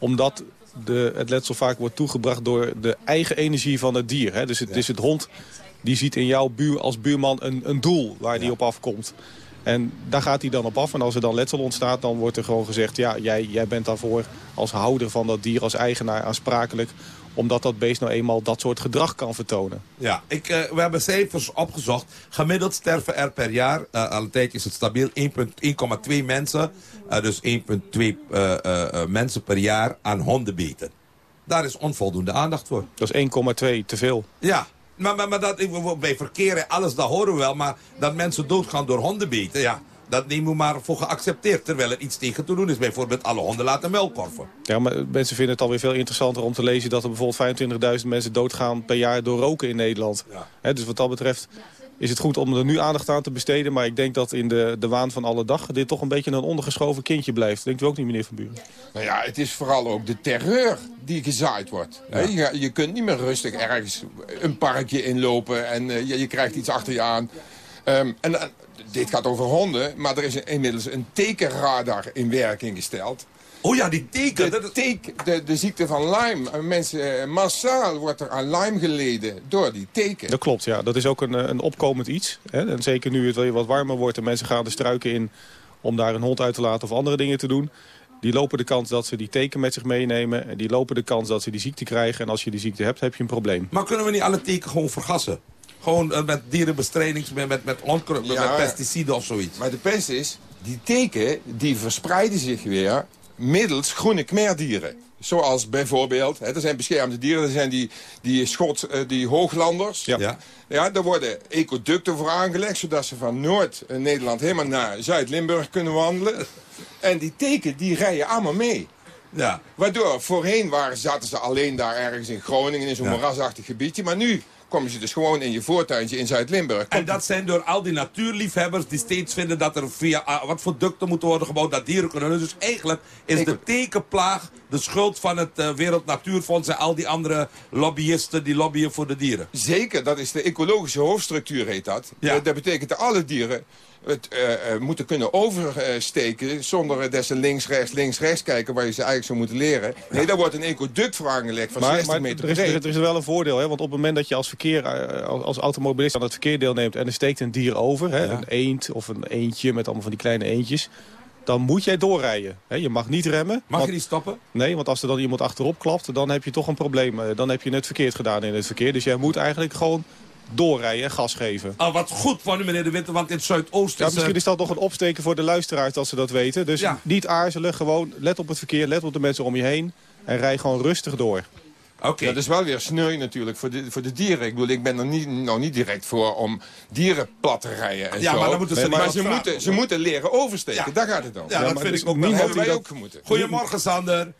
Omdat de, het letsel vaak wordt toegebracht door de eigen energie van het dier. Hè. Dus het is het hond die ziet in jouw buur als buurman een, een doel waar die op afkomt. En daar gaat hij dan op af. En als er dan letsel ontstaat, dan wordt er gewoon gezegd... ja, jij, jij bent daarvoor als houder van dat dier, als eigenaar aansprakelijk... omdat dat beest nou eenmaal dat soort gedrag kan vertonen. Ja, ik, eh, we hebben cijfers opgezocht. Gemiddeld sterven er per jaar, eh, al een tijdje is het stabiel, 1,2 mensen. eh, dus 1,2 eh, eh, eh, mensen per jaar aan hondenbeten. Daar is onvoldoende aandacht voor. Dat is 1,2 te veel. Ja, maar, maar, maar dat, bij verkeer en alles, dat horen we wel. Maar dat mensen doodgaan door hondenbeten, ja... Dat nemen we maar voor geaccepteerd, terwijl er iets tegen te doen is. Bijvoorbeeld alle honden laten melkkorven. Ja, maar mensen vinden het alweer veel interessanter om te lezen... dat er bijvoorbeeld 25.000 mensen doodgaan per jaar door roken in Nederland. Hè, dus wat dat betreft is het goed om er nu aandacht aan te besteden. Maar ik denk dat in de, de waan van alle dag... dit toch een beetje een ondergeschoven kindje blijft. Denkt u ook niet, meneer Van Buren? Nou ja, het is vooral ook de terreur die gezaaid wordt. Hè, Je, je kunt niet meer rustig ergens een parkje inlopen en eh, je, je krijgt iets achter je aan. Ehm, en, dit gaat over honden, maar er is een- inmiddels een tekenradar in werking gesteld. Oh ja, die teken. De, teek- de, de ziekte van Lyme. Eh, Mensen, eh, massaal wordt er aan Lyme geleden door die teken. Dat klopt, ja. Dat is ook een, eh, een opkomend iets. Hè? En zeker nu het weer wat warmer wordt en mensen gaan de struiken in... om daar een hond uit te laten of andere dingen te doen... die lopen de kans dat ze die teken met zich meenemen... en die lopen de kans dat ze die ziekte krijgen. En als je die ziekte hebt, heb je een probleem. Maar kunnen we niet alle teken gewoon vergassen? Gewoon eh, met dierenbestrijdings, met, met, met, onkruid, met- Ja, met pesticiden of zoiets. Maar de pest is, die teken die verspreiden zich weer middels groene kmerdieren. Zoals bijvoorbeeld, hè, er zijn beschermde dieren, er zijn die, die schot, eh, die hooglanders. Ja. Ja, daar worden ecoducten voor aangelegd, zodat ze van Noord-Nederland helemaal naar Zuid-Limburg kunnen wandelen. En die teken, die rijden allemaal mee. Ja. Waardoor voorheen waren, zaten ze alleen daar ergens in Groningen, in zo'n Ja. moerasachtig gebiedje. Maar nu komen ze dus gewoon in je voortuintje in Zuid-Limburg. En dat zijn door al die natuurliefhebbers die steeds vinden dat er via ah, wat voor ducten moeten worden gebouwd dat dieren kunnen. Dus eigenlijk is de tekenplaag de schuld van het eh, Wereld Natuurfonds en al die andere lobbyisten die lobbyen voor de dieren. Zeker, dat is de ecologische hoofdstructuur heet dat. Ja. Eh, dat betekent dat alle dieren het eh, eh, moeten kunnen oversteken... zonder ze links, rechts, links, rechts kijken... waar je ze eigenlijk zou moeten leren. Nee, daar wordt een ecoduct voor aangelegd van Maar, 60 maar meter er, is, breed. er is wel een voordeel, hè? want op het moment dat je als, verkeer, eh, als, als automobilist aan het verkeer deelneemt... en er steekt een dier over, hè? een eend of een eendje met allemaal van die kleine eendjes... dan moet jij doorrijden. Hè? Je mag niet remmen. Mag want- je niet stoppen? Nee, want als er dan iemand achterop klapt, dan heb je toch een probleem. Dan heb je het verkeerd gedaan in het verkeer. Dus jij moet eigenlijk gewoon doorrijden en gas geven. Ah, wat goed van u, meneer De Winter, want in het Zuidoosten Ja, is... misschien eh, is dat nog een opsteken voor de luisteraars dat ze dat weten. Dus Ja. niet aarzelen, gewoon let op het verkeer, let op de mensen om je heen. En rij gewoon rustig door. Oké. Dat is wel weer sneu natuurlijk voor de, voor de dieren. Ik bedoel, ik ben er niet, nou niet direct voor om dieren plat te rijden en Ja, zo. maar dan moeten ze maar ze, moeten, ze moeten leren oversteken. Ja. Daar gaat het om. Ja, dat vind dus ik ook niemand Hebben wij dat ook gemoeten. Goedemorgen, Sander.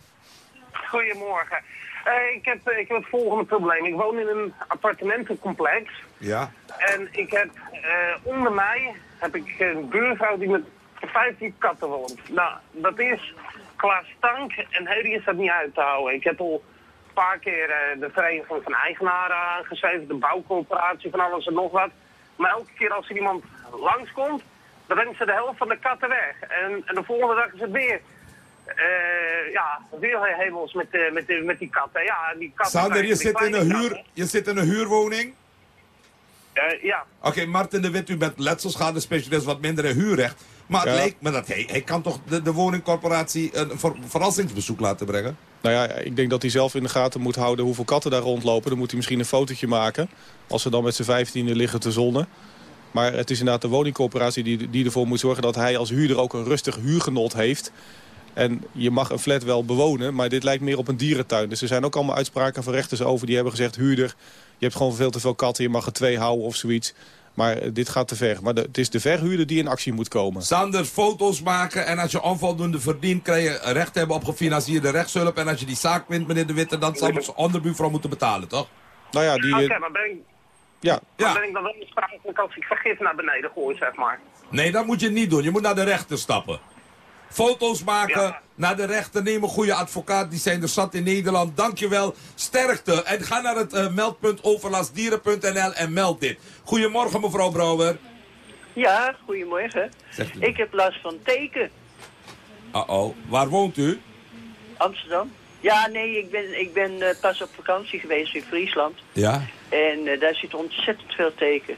Goedemorgen. Eh, ik, heb, ik heb het volgende probleem. Ik woon in een appartementencomplex. Ja. En ik heb eh, onder mij heb ik een buurvrouw die met 15 katten woont. Nou, dat is qua stank en herrie is dat niet uit te houden. Ik heb al een paar keer eh, de vereniging van eigenaren aangeschreven, de bouwcoöperatie van alles en nog wat. Maar elke keer als er iemand langskomt, dan brengt ze de helft van de katten weg. En, en de volgende dag is het weer. Eh, ja, weer hemels met, eh, met, de- met die katten. Ja, die katten Sander, je zit, in een huur, je zit in een huurwoning? Eh, ja. Oké, Martin de Wit, u bent letselschade specialist, wat minder in huurrecht. Maar het Ja. leek me dat hij, hij kan toch de, de woningcorporatie een ver- verrassingsbezoek laten brengen? Nou ja, ik denk dat hij zelf in de gaten moet houden hoeveel katten daar rondlopen. Dan moet hij misschien een fotootje maken. Als ze dan met z'n vijftiende liggen te zonnen. Maar het is inderdaad de woningcorporatie die, die ervoor moet zorgen dat hij als huurder ook een rustig huurgenot heeft. En je mag een flat wel bewonen, maar dit lijkt meer op een dierentuin. Dus er zijn ook allemaal uitspraken van rechters over die hebben gezegd... huurder, je hebt gewoon veel te veel katten, je mag er twee houden of zoiets. Maar eh, dit gaat te ver. Maar de- het is de verhuurder die in actie moet komen. Sander, foto's maken en als je onvoldoende verdient... krijg je recht hebben op gefinancierde rechtshulp. En als je die zaak wint, meneer de Witte, dan zal onze onderbuurvrouw moeten betalen, toch? Nou ja, die, Oké, eh, maar ben ik, Ja. Dan ben ik dan wel aansprakelijk als ik vergif naar beneden gooi, zeg maar. Nee, dat moet je niet doen. Je moet naar de rechter stappen. Foto's maken, naar de rechter, neem een goede advocaat. Die zijn er zat in Nederland. Dankjewel, sterkte. En ga naar het eh, meldpunt overlastdieren.nl en meld dit. Goedemorgen mevrouw Brouwer. Ja, goedemorgen. Ik heb last van teken. Uh-oh, waar woont u? Amsterdam. Ja, nee, ik ben, ik ben eh, pas op vakantie geweest in Friesland. Ja. En eh, daar zit ontzettend veel teken.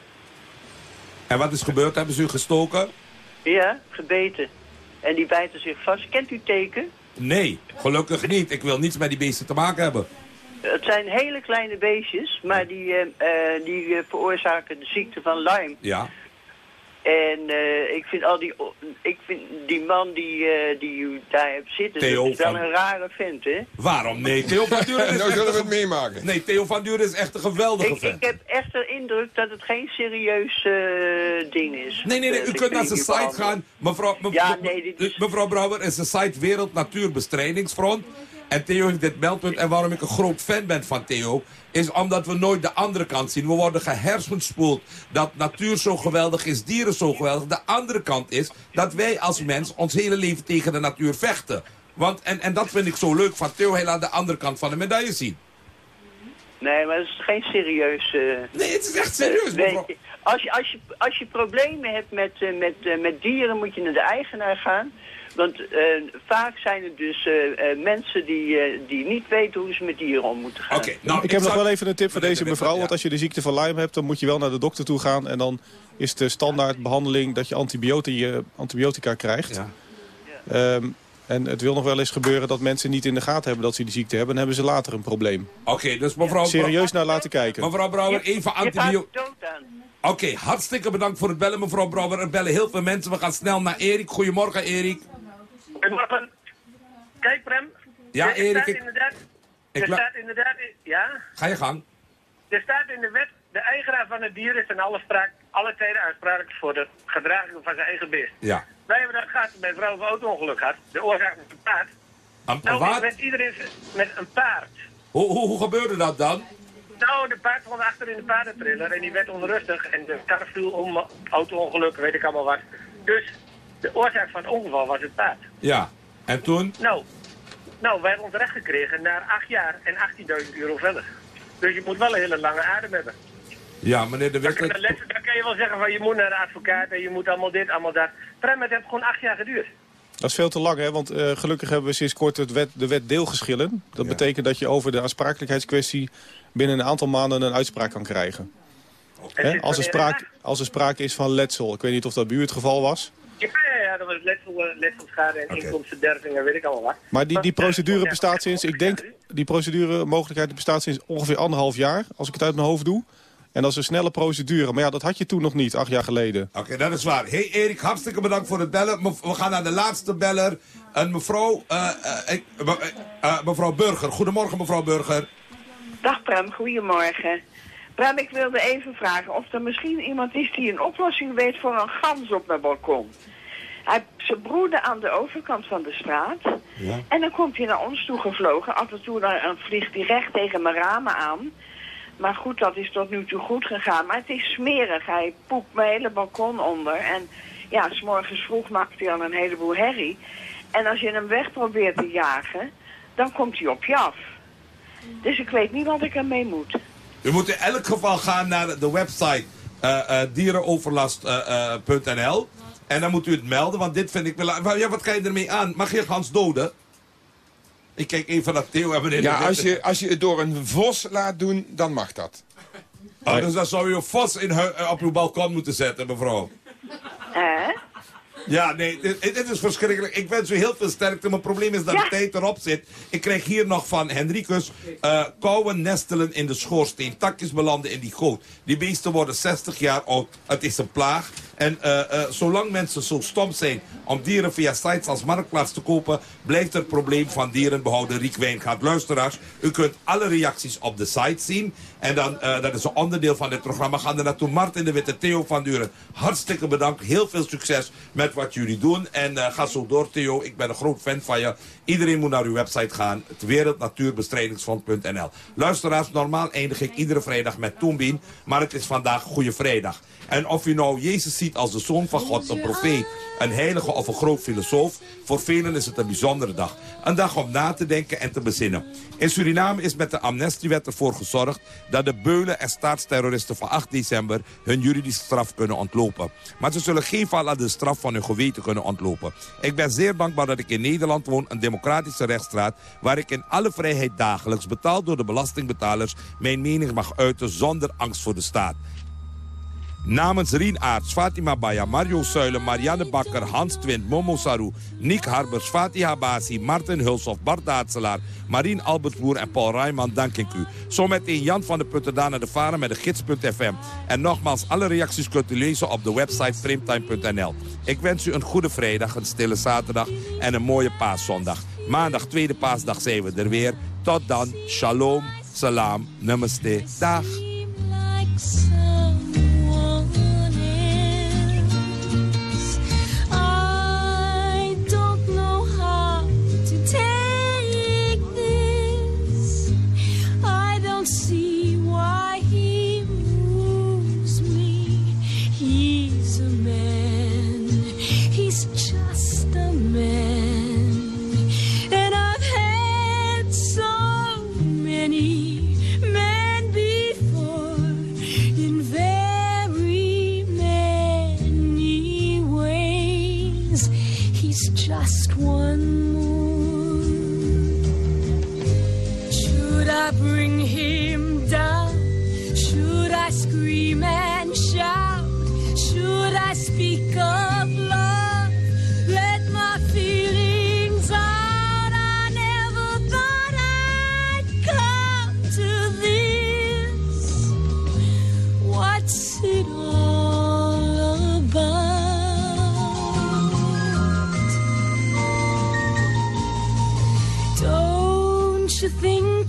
En wat is gebeurd? Hebben ze u gestoken? Ja, gebeten. En die bijten zich vast. Kent u teken? Nee, gelukkig niet. Ik wil niets met die beesten te maken hebben. Het zijn hele kleine beestjes, maar die, eh, eh, die eh, veroorzaken de ziekte van Lyme. Ja. En eh, ik vind al die, ik vind die man die, eh, die u daar hebt zitten, Theo dat is wel van- een rare vent, hè? Waarom? Nee, Theo van Duren is <laughs> Nou echt zullen we het meemaken. Nee, Theo van Duren is echt een geweldige Ik, vent. ik heb echt de indruk dat het geen serieus eh, ding is. Nee, nee, nee. U kunt naar zijn site behandel. gaan. Mevrouw, me- Ja, nee, dit is- Mevrouw Brouwer is de site Wereld Natuurbestrijdingsfront. En Theo heeft dit meldpunt. En waarom ik een groot fan ben van Theo... is omdat we nooit de andere kant zien. We worden gehersenspoeld dat natuur zo geweldig is, dieren zo geweldig. De andere kant is dat wij als mens ons hele leven tegen de natuur vechten. Want, en, en dat vind ik zo leuk van Theo. Hij laat de andere kant van de medaille zien. Nee, maar het is geen serieus... eh, nee, het is echt serieus, je. Als je, als, je, als je problemen hebt met, eh, met, eh, met dieren, moet je naar de eigenaar gaan. Want eh, vaak zijn het dus eh, eh, mensen die, eh, die niet weten hoe ze met dieren om moeten gaan. Nou, ik heb nog wel even een tip voor deze mevrouw. Want als je de ziekte van Lyme hebt, dan moet je wel naar de dokter toe gaan. En dan is de standaard behandeling dat je antibiotica, antibiotica krijgt. Ehm, en het wil nog wel eens gebeuren dat mensen niet in de gaten hebben dat ze die ziekte hebben. En hebben ze later een probleem. Oké, dus mevrouw... Serieus naar laten kijken. Mevrouw Brouwer, even antibiotica... Oké, hartstikke bedankt voor het bellen, mevrouw Brouwer. Er bellen heel veel mensen. We gaan snel naar Erik. Goedemorgen, Erik. Goedemorgen. Kijk, Prem. Ja, er Erik, Staat ik- inderdaad, ik er staat inderdaad... Ja? Ga je gang. Er staat in de wet, de eigenaar van het dier is in alle, spraak, alle tijden aansprakelijk voor de gedraging van zijn eigen beest. Ja. Wij hebben dat gehad met een vrouw van auto-ongeluk gehad. De oorzaak was een paard. Een, Nou, wat? met iedereen met een paard. Hoe, hoe, hoe gebeurde dat dan? Nou, de paard stond achter in de paardentriller en die werd onrustig. En de kar viel om, auto-ongeluk, weet ik allemaal wat. Dus de oorzaak van het ongeval was het paard. Ja. En toen? Nou, nou wij hebben ons recht gekregen na acht jaar en 18.000 euro verder. Dus je moet wel een hele lange adem hebben. Ja, meneer de Dan, Witte. dan, dan kan je wel zeggen van je moet naar de advocaat en je moet allemaal dit, allemaal dat. Prem, het heeft gewoon acht jaar geduurd. Dat is veel te lang, hè? want eh, gelukkig hebben we sinds kort het wet, de wet deelgeschillen. Dat betekent dat je over de aansprakelijkheidskwestie binnen een aantal maanden een uitspraak kan krijgen. Hè? Als, er sprake, als er sprake is van letsel. Ik weet niet of dat bij u het geval was. Ja, ja, ja dat was letsel, eh, letselschade en inkomstenderving en weet ik allemaal wat. Maar die, die procedure bestaat sinds, ik denk, die procedure mogelijkheid bestaat sinds ongeveer anderhalf jaar. Als ik het uit mijn hoofd doe. En dat is een snelle procedure. Maar ja, dat had je toen nog niet, acht jaar geleden. Oké, dat is waar. hey Erik, hartstikke bedankt voor het bellen. We gaan naar de laatste beller. Een mevrouw, eh, eh, mevrouw Burger. Goedemorgen, mevrouw Burger. Dag Bram, goedemorgen. Bram, ik wilde even vragen of er misschien iemand is die een oplossing weet voor een gans op mijn balkon. Hij, ze broeden aan de overkant van de straat. En dan komt hij naar ons toe gevlogen. Af en toe dan, dan vliegt hij recht tegen mijn ramen aan. Maar goed, dat is tot nu toe goed gegaan. Maar het is smerig. Hij poept mijn hele balkon onder. En ja, s'morgens vroeg maakt hij al een heleboel herrie. En als je hem weg probeert te jagen, dan komt hij op je af. Dus ik weet niet wat ik ermee moet. U moet in elk geval gaan naar de website eh, eh, dierenoverlast.nl. en dan moet u het melden, want dit vind ik wel... Ja, wat kan je ermee aan? Mag je gans doden? Ik kijk even naar Theo en meneer de Ja, als je, als je het door een vos laat doen, dan mag dat. Oh, dus dan zou je een vos in, eh, op uw balkon moeten zetten, mevrouw. Hè? Ja, nee, dit, dit is verschrikkelijk. Ik wens u heel veel sterkte. Mijn probleem is dat de tijd erop zit. Ik krijg hier nog van Henricus eh kouwen nestelen in de schoorsteen. Takjes belanden in die goot. Die beesten worden 60 jaar oud. Het is een plaag. En uh, uh, zolang mensen zo stom zijn om dieren via sites als Marktplaats te kopen... blijft het probleem van dierenbehouden Riek Wijngaard. Luisteraars, u kunt alle reacties op de site zien. En dan, uh, dat is een onderdeel van dit programma. Gaan er naartoe. Martin de Witte, Theo van Duren. Hartstikke bedankt. Heel veel succes met wat jullie doen. En ga zo door, Theo. Ik ben een groot fan van je. Iedereen moet naar uw website gaan. Het wereldnatuurbestrijdingsfonds.nl Luisteraars, normaal eindig ik iedere vrijdag met Toenbien. Maar het is vandaag Goede Vrijdag. En of u nou Jezus ziet als de Zoon van God, een profeet, een heilige of een groot filosoof... voor velen is het een bijzondere dag. Een dag om na te denken en te bezinnen. In Suriname is met de amnestiewet ervoor gezorgd... dat de beulen en staatsterroristen van 8 december hun juridische straf kunnen ontlopen. Maar ze zullen geen val aan de straf van hun geweten kunnen ontlopen. Ik ben zeer dankbaar dat ik in Nederland woon, een democratische rechtsstraat... waar ik in alle vrijheid dagelijks, betaald door de belastingbetalers... mijn mening mag uiten zonder angst voor de staat. Namens Rien Aarts, Fatima Baya, Mario Suilen, Marianne Bakker, Hans Twint, Momo Saru, Nick Harbers, Fatih Habasi, Martin Hulshoff, Bart Daatselaar, Marien Albertboer en Paul Rijman, dank ik u. Zometeen Jan van der Putten naar de Varen met de gids.fm. En nogmaals, alle reacties kunt u lezen op de website frametime.nl. Ik wens u een goede vrijdag, een stille zaterdag en een mooie paaszondag. Maandag, tweede paasdag, zijn we er weer. Tot dan, shalom, salam, namaste, dag.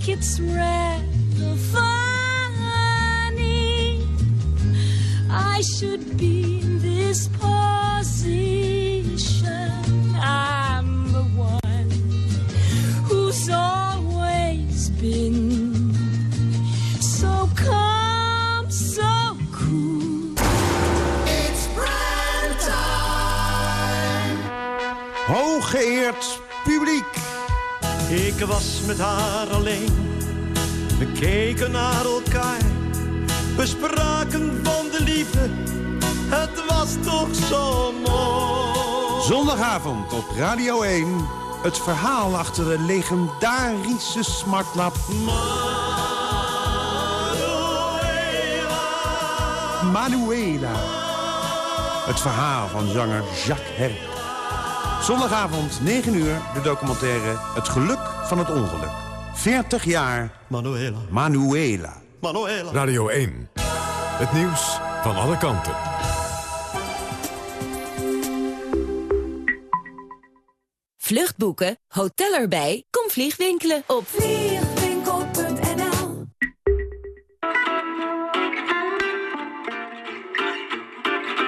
It's rather funny. I should be met haar alleen we keken naar elkaar, we spraken van de liefde. Het was toch zo mooi. Zondagavond op Radio 1. Het verhaal achter de legendarische smartlap. Manuela. Manuela. Het verhaal van zanger Jacques Herp. Zondagavond, 9 uur, de documentaire Het Geluk van het Ongeluk. 40 jaar Manuela. Manuela. Manuela. Radio 1. Het nieuws van alle kanten. Vluchtboeken, hotel erbij, kom vliegwinkelen op vliegwinkel.nl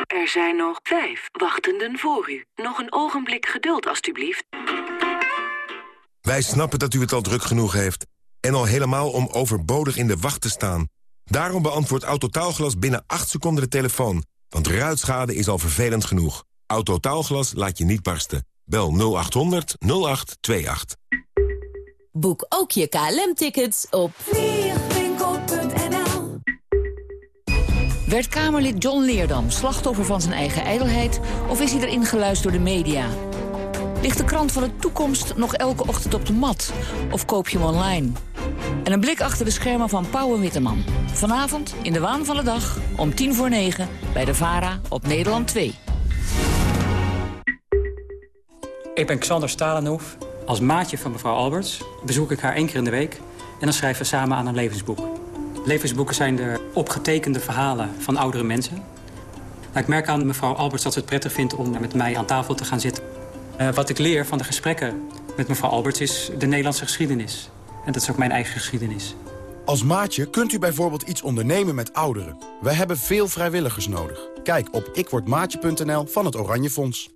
Er zijn nog vijf wachtenden voor u. Nog een ogenblik geduld, alstublieft. Wij snappen dat u het al druk genoeg heeft. En al helemaal om overbodig in de wacht te staan. Daarom beantwoordt Autotaalglas binnen 8 seconden de telefoon. Want ruitschade is al vervelend genoeg. Autotaalglas laat je niet barsten. Bel 0800 0828. Boek ook je KLM-tickets op vliegwinkel.nl Werd Kamerlid John Leerdam slachtoffer van zijn eigen ijdelheid... of is hij erin geluisterd door de media... Ligt de krant van de toekomst nog elke ochtend op de mat? Of koop je hem online? En een blik achter de schermen van Pauw Witteman. Vanavond in de waan van de dag om tien voor negen bij de VARA op Nederland 2. Ik ben Xander Stalenhoef. Als maatje van mevrouw Alberts bezoek ik haar één keer in de week... en dan schrijven we samen aan een levensboek. Levensboeken zijn de opgetekende verhalen van oudere mensen. Nou, ik merk aan mevrouw Alberts dat ze het prettig vindt om met mij aan tafel te gaan zitten. Uh, wat ik leer van de gesprekken met mevrouw Alberts is de Nederlandse geschiedenis. En dat is ook mijn eigen geschiedenis. Als maatje kunt u bijvoorbeeld iets ondernemen met ouderen. We hebben veel vrijwilligers nodig. Kijk op ikwordmaatje.nl van het Oranje Fonds.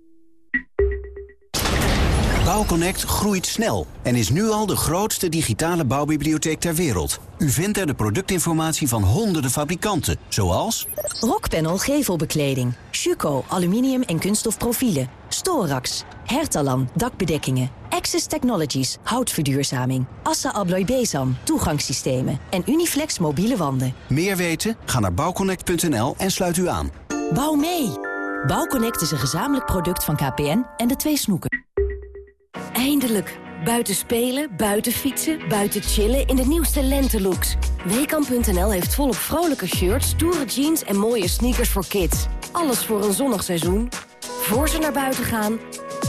Bouwconnect groeit snel en is nu al de grootste digitale bouwbibliotheek ter wereld. U vindt er de productinformatie van honderden fabrikanten, zoals... Rockpanel gevelbekleding, Schuko aluminium en kunststof profielen, Storax, Hertalan dakbedekkingen, Access Technologies houtverduurzaming, Assa Abloy Bezam toegangssystemen en Uniflex mobiele wanden. Meer weten? Ga naar bouwconnect.nl en sluit u aan. Bouw mee! Bouwconnect is een gezamenlijk product van KPN en de twee snoeken. Eindelijk. Buiten spelen, buiten fietsen, buiten chillen in de nieuwste lentelooks. Weekamp.nl heeft volop vrolijke shirts, stoere jeans en mooie sneakers voor kids. Alles voor een zonnig seizoen. Voor ze naar buiten gaan,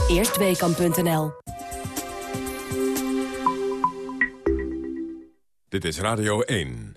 eerst Weekamp.nl. Dit is Radio 1.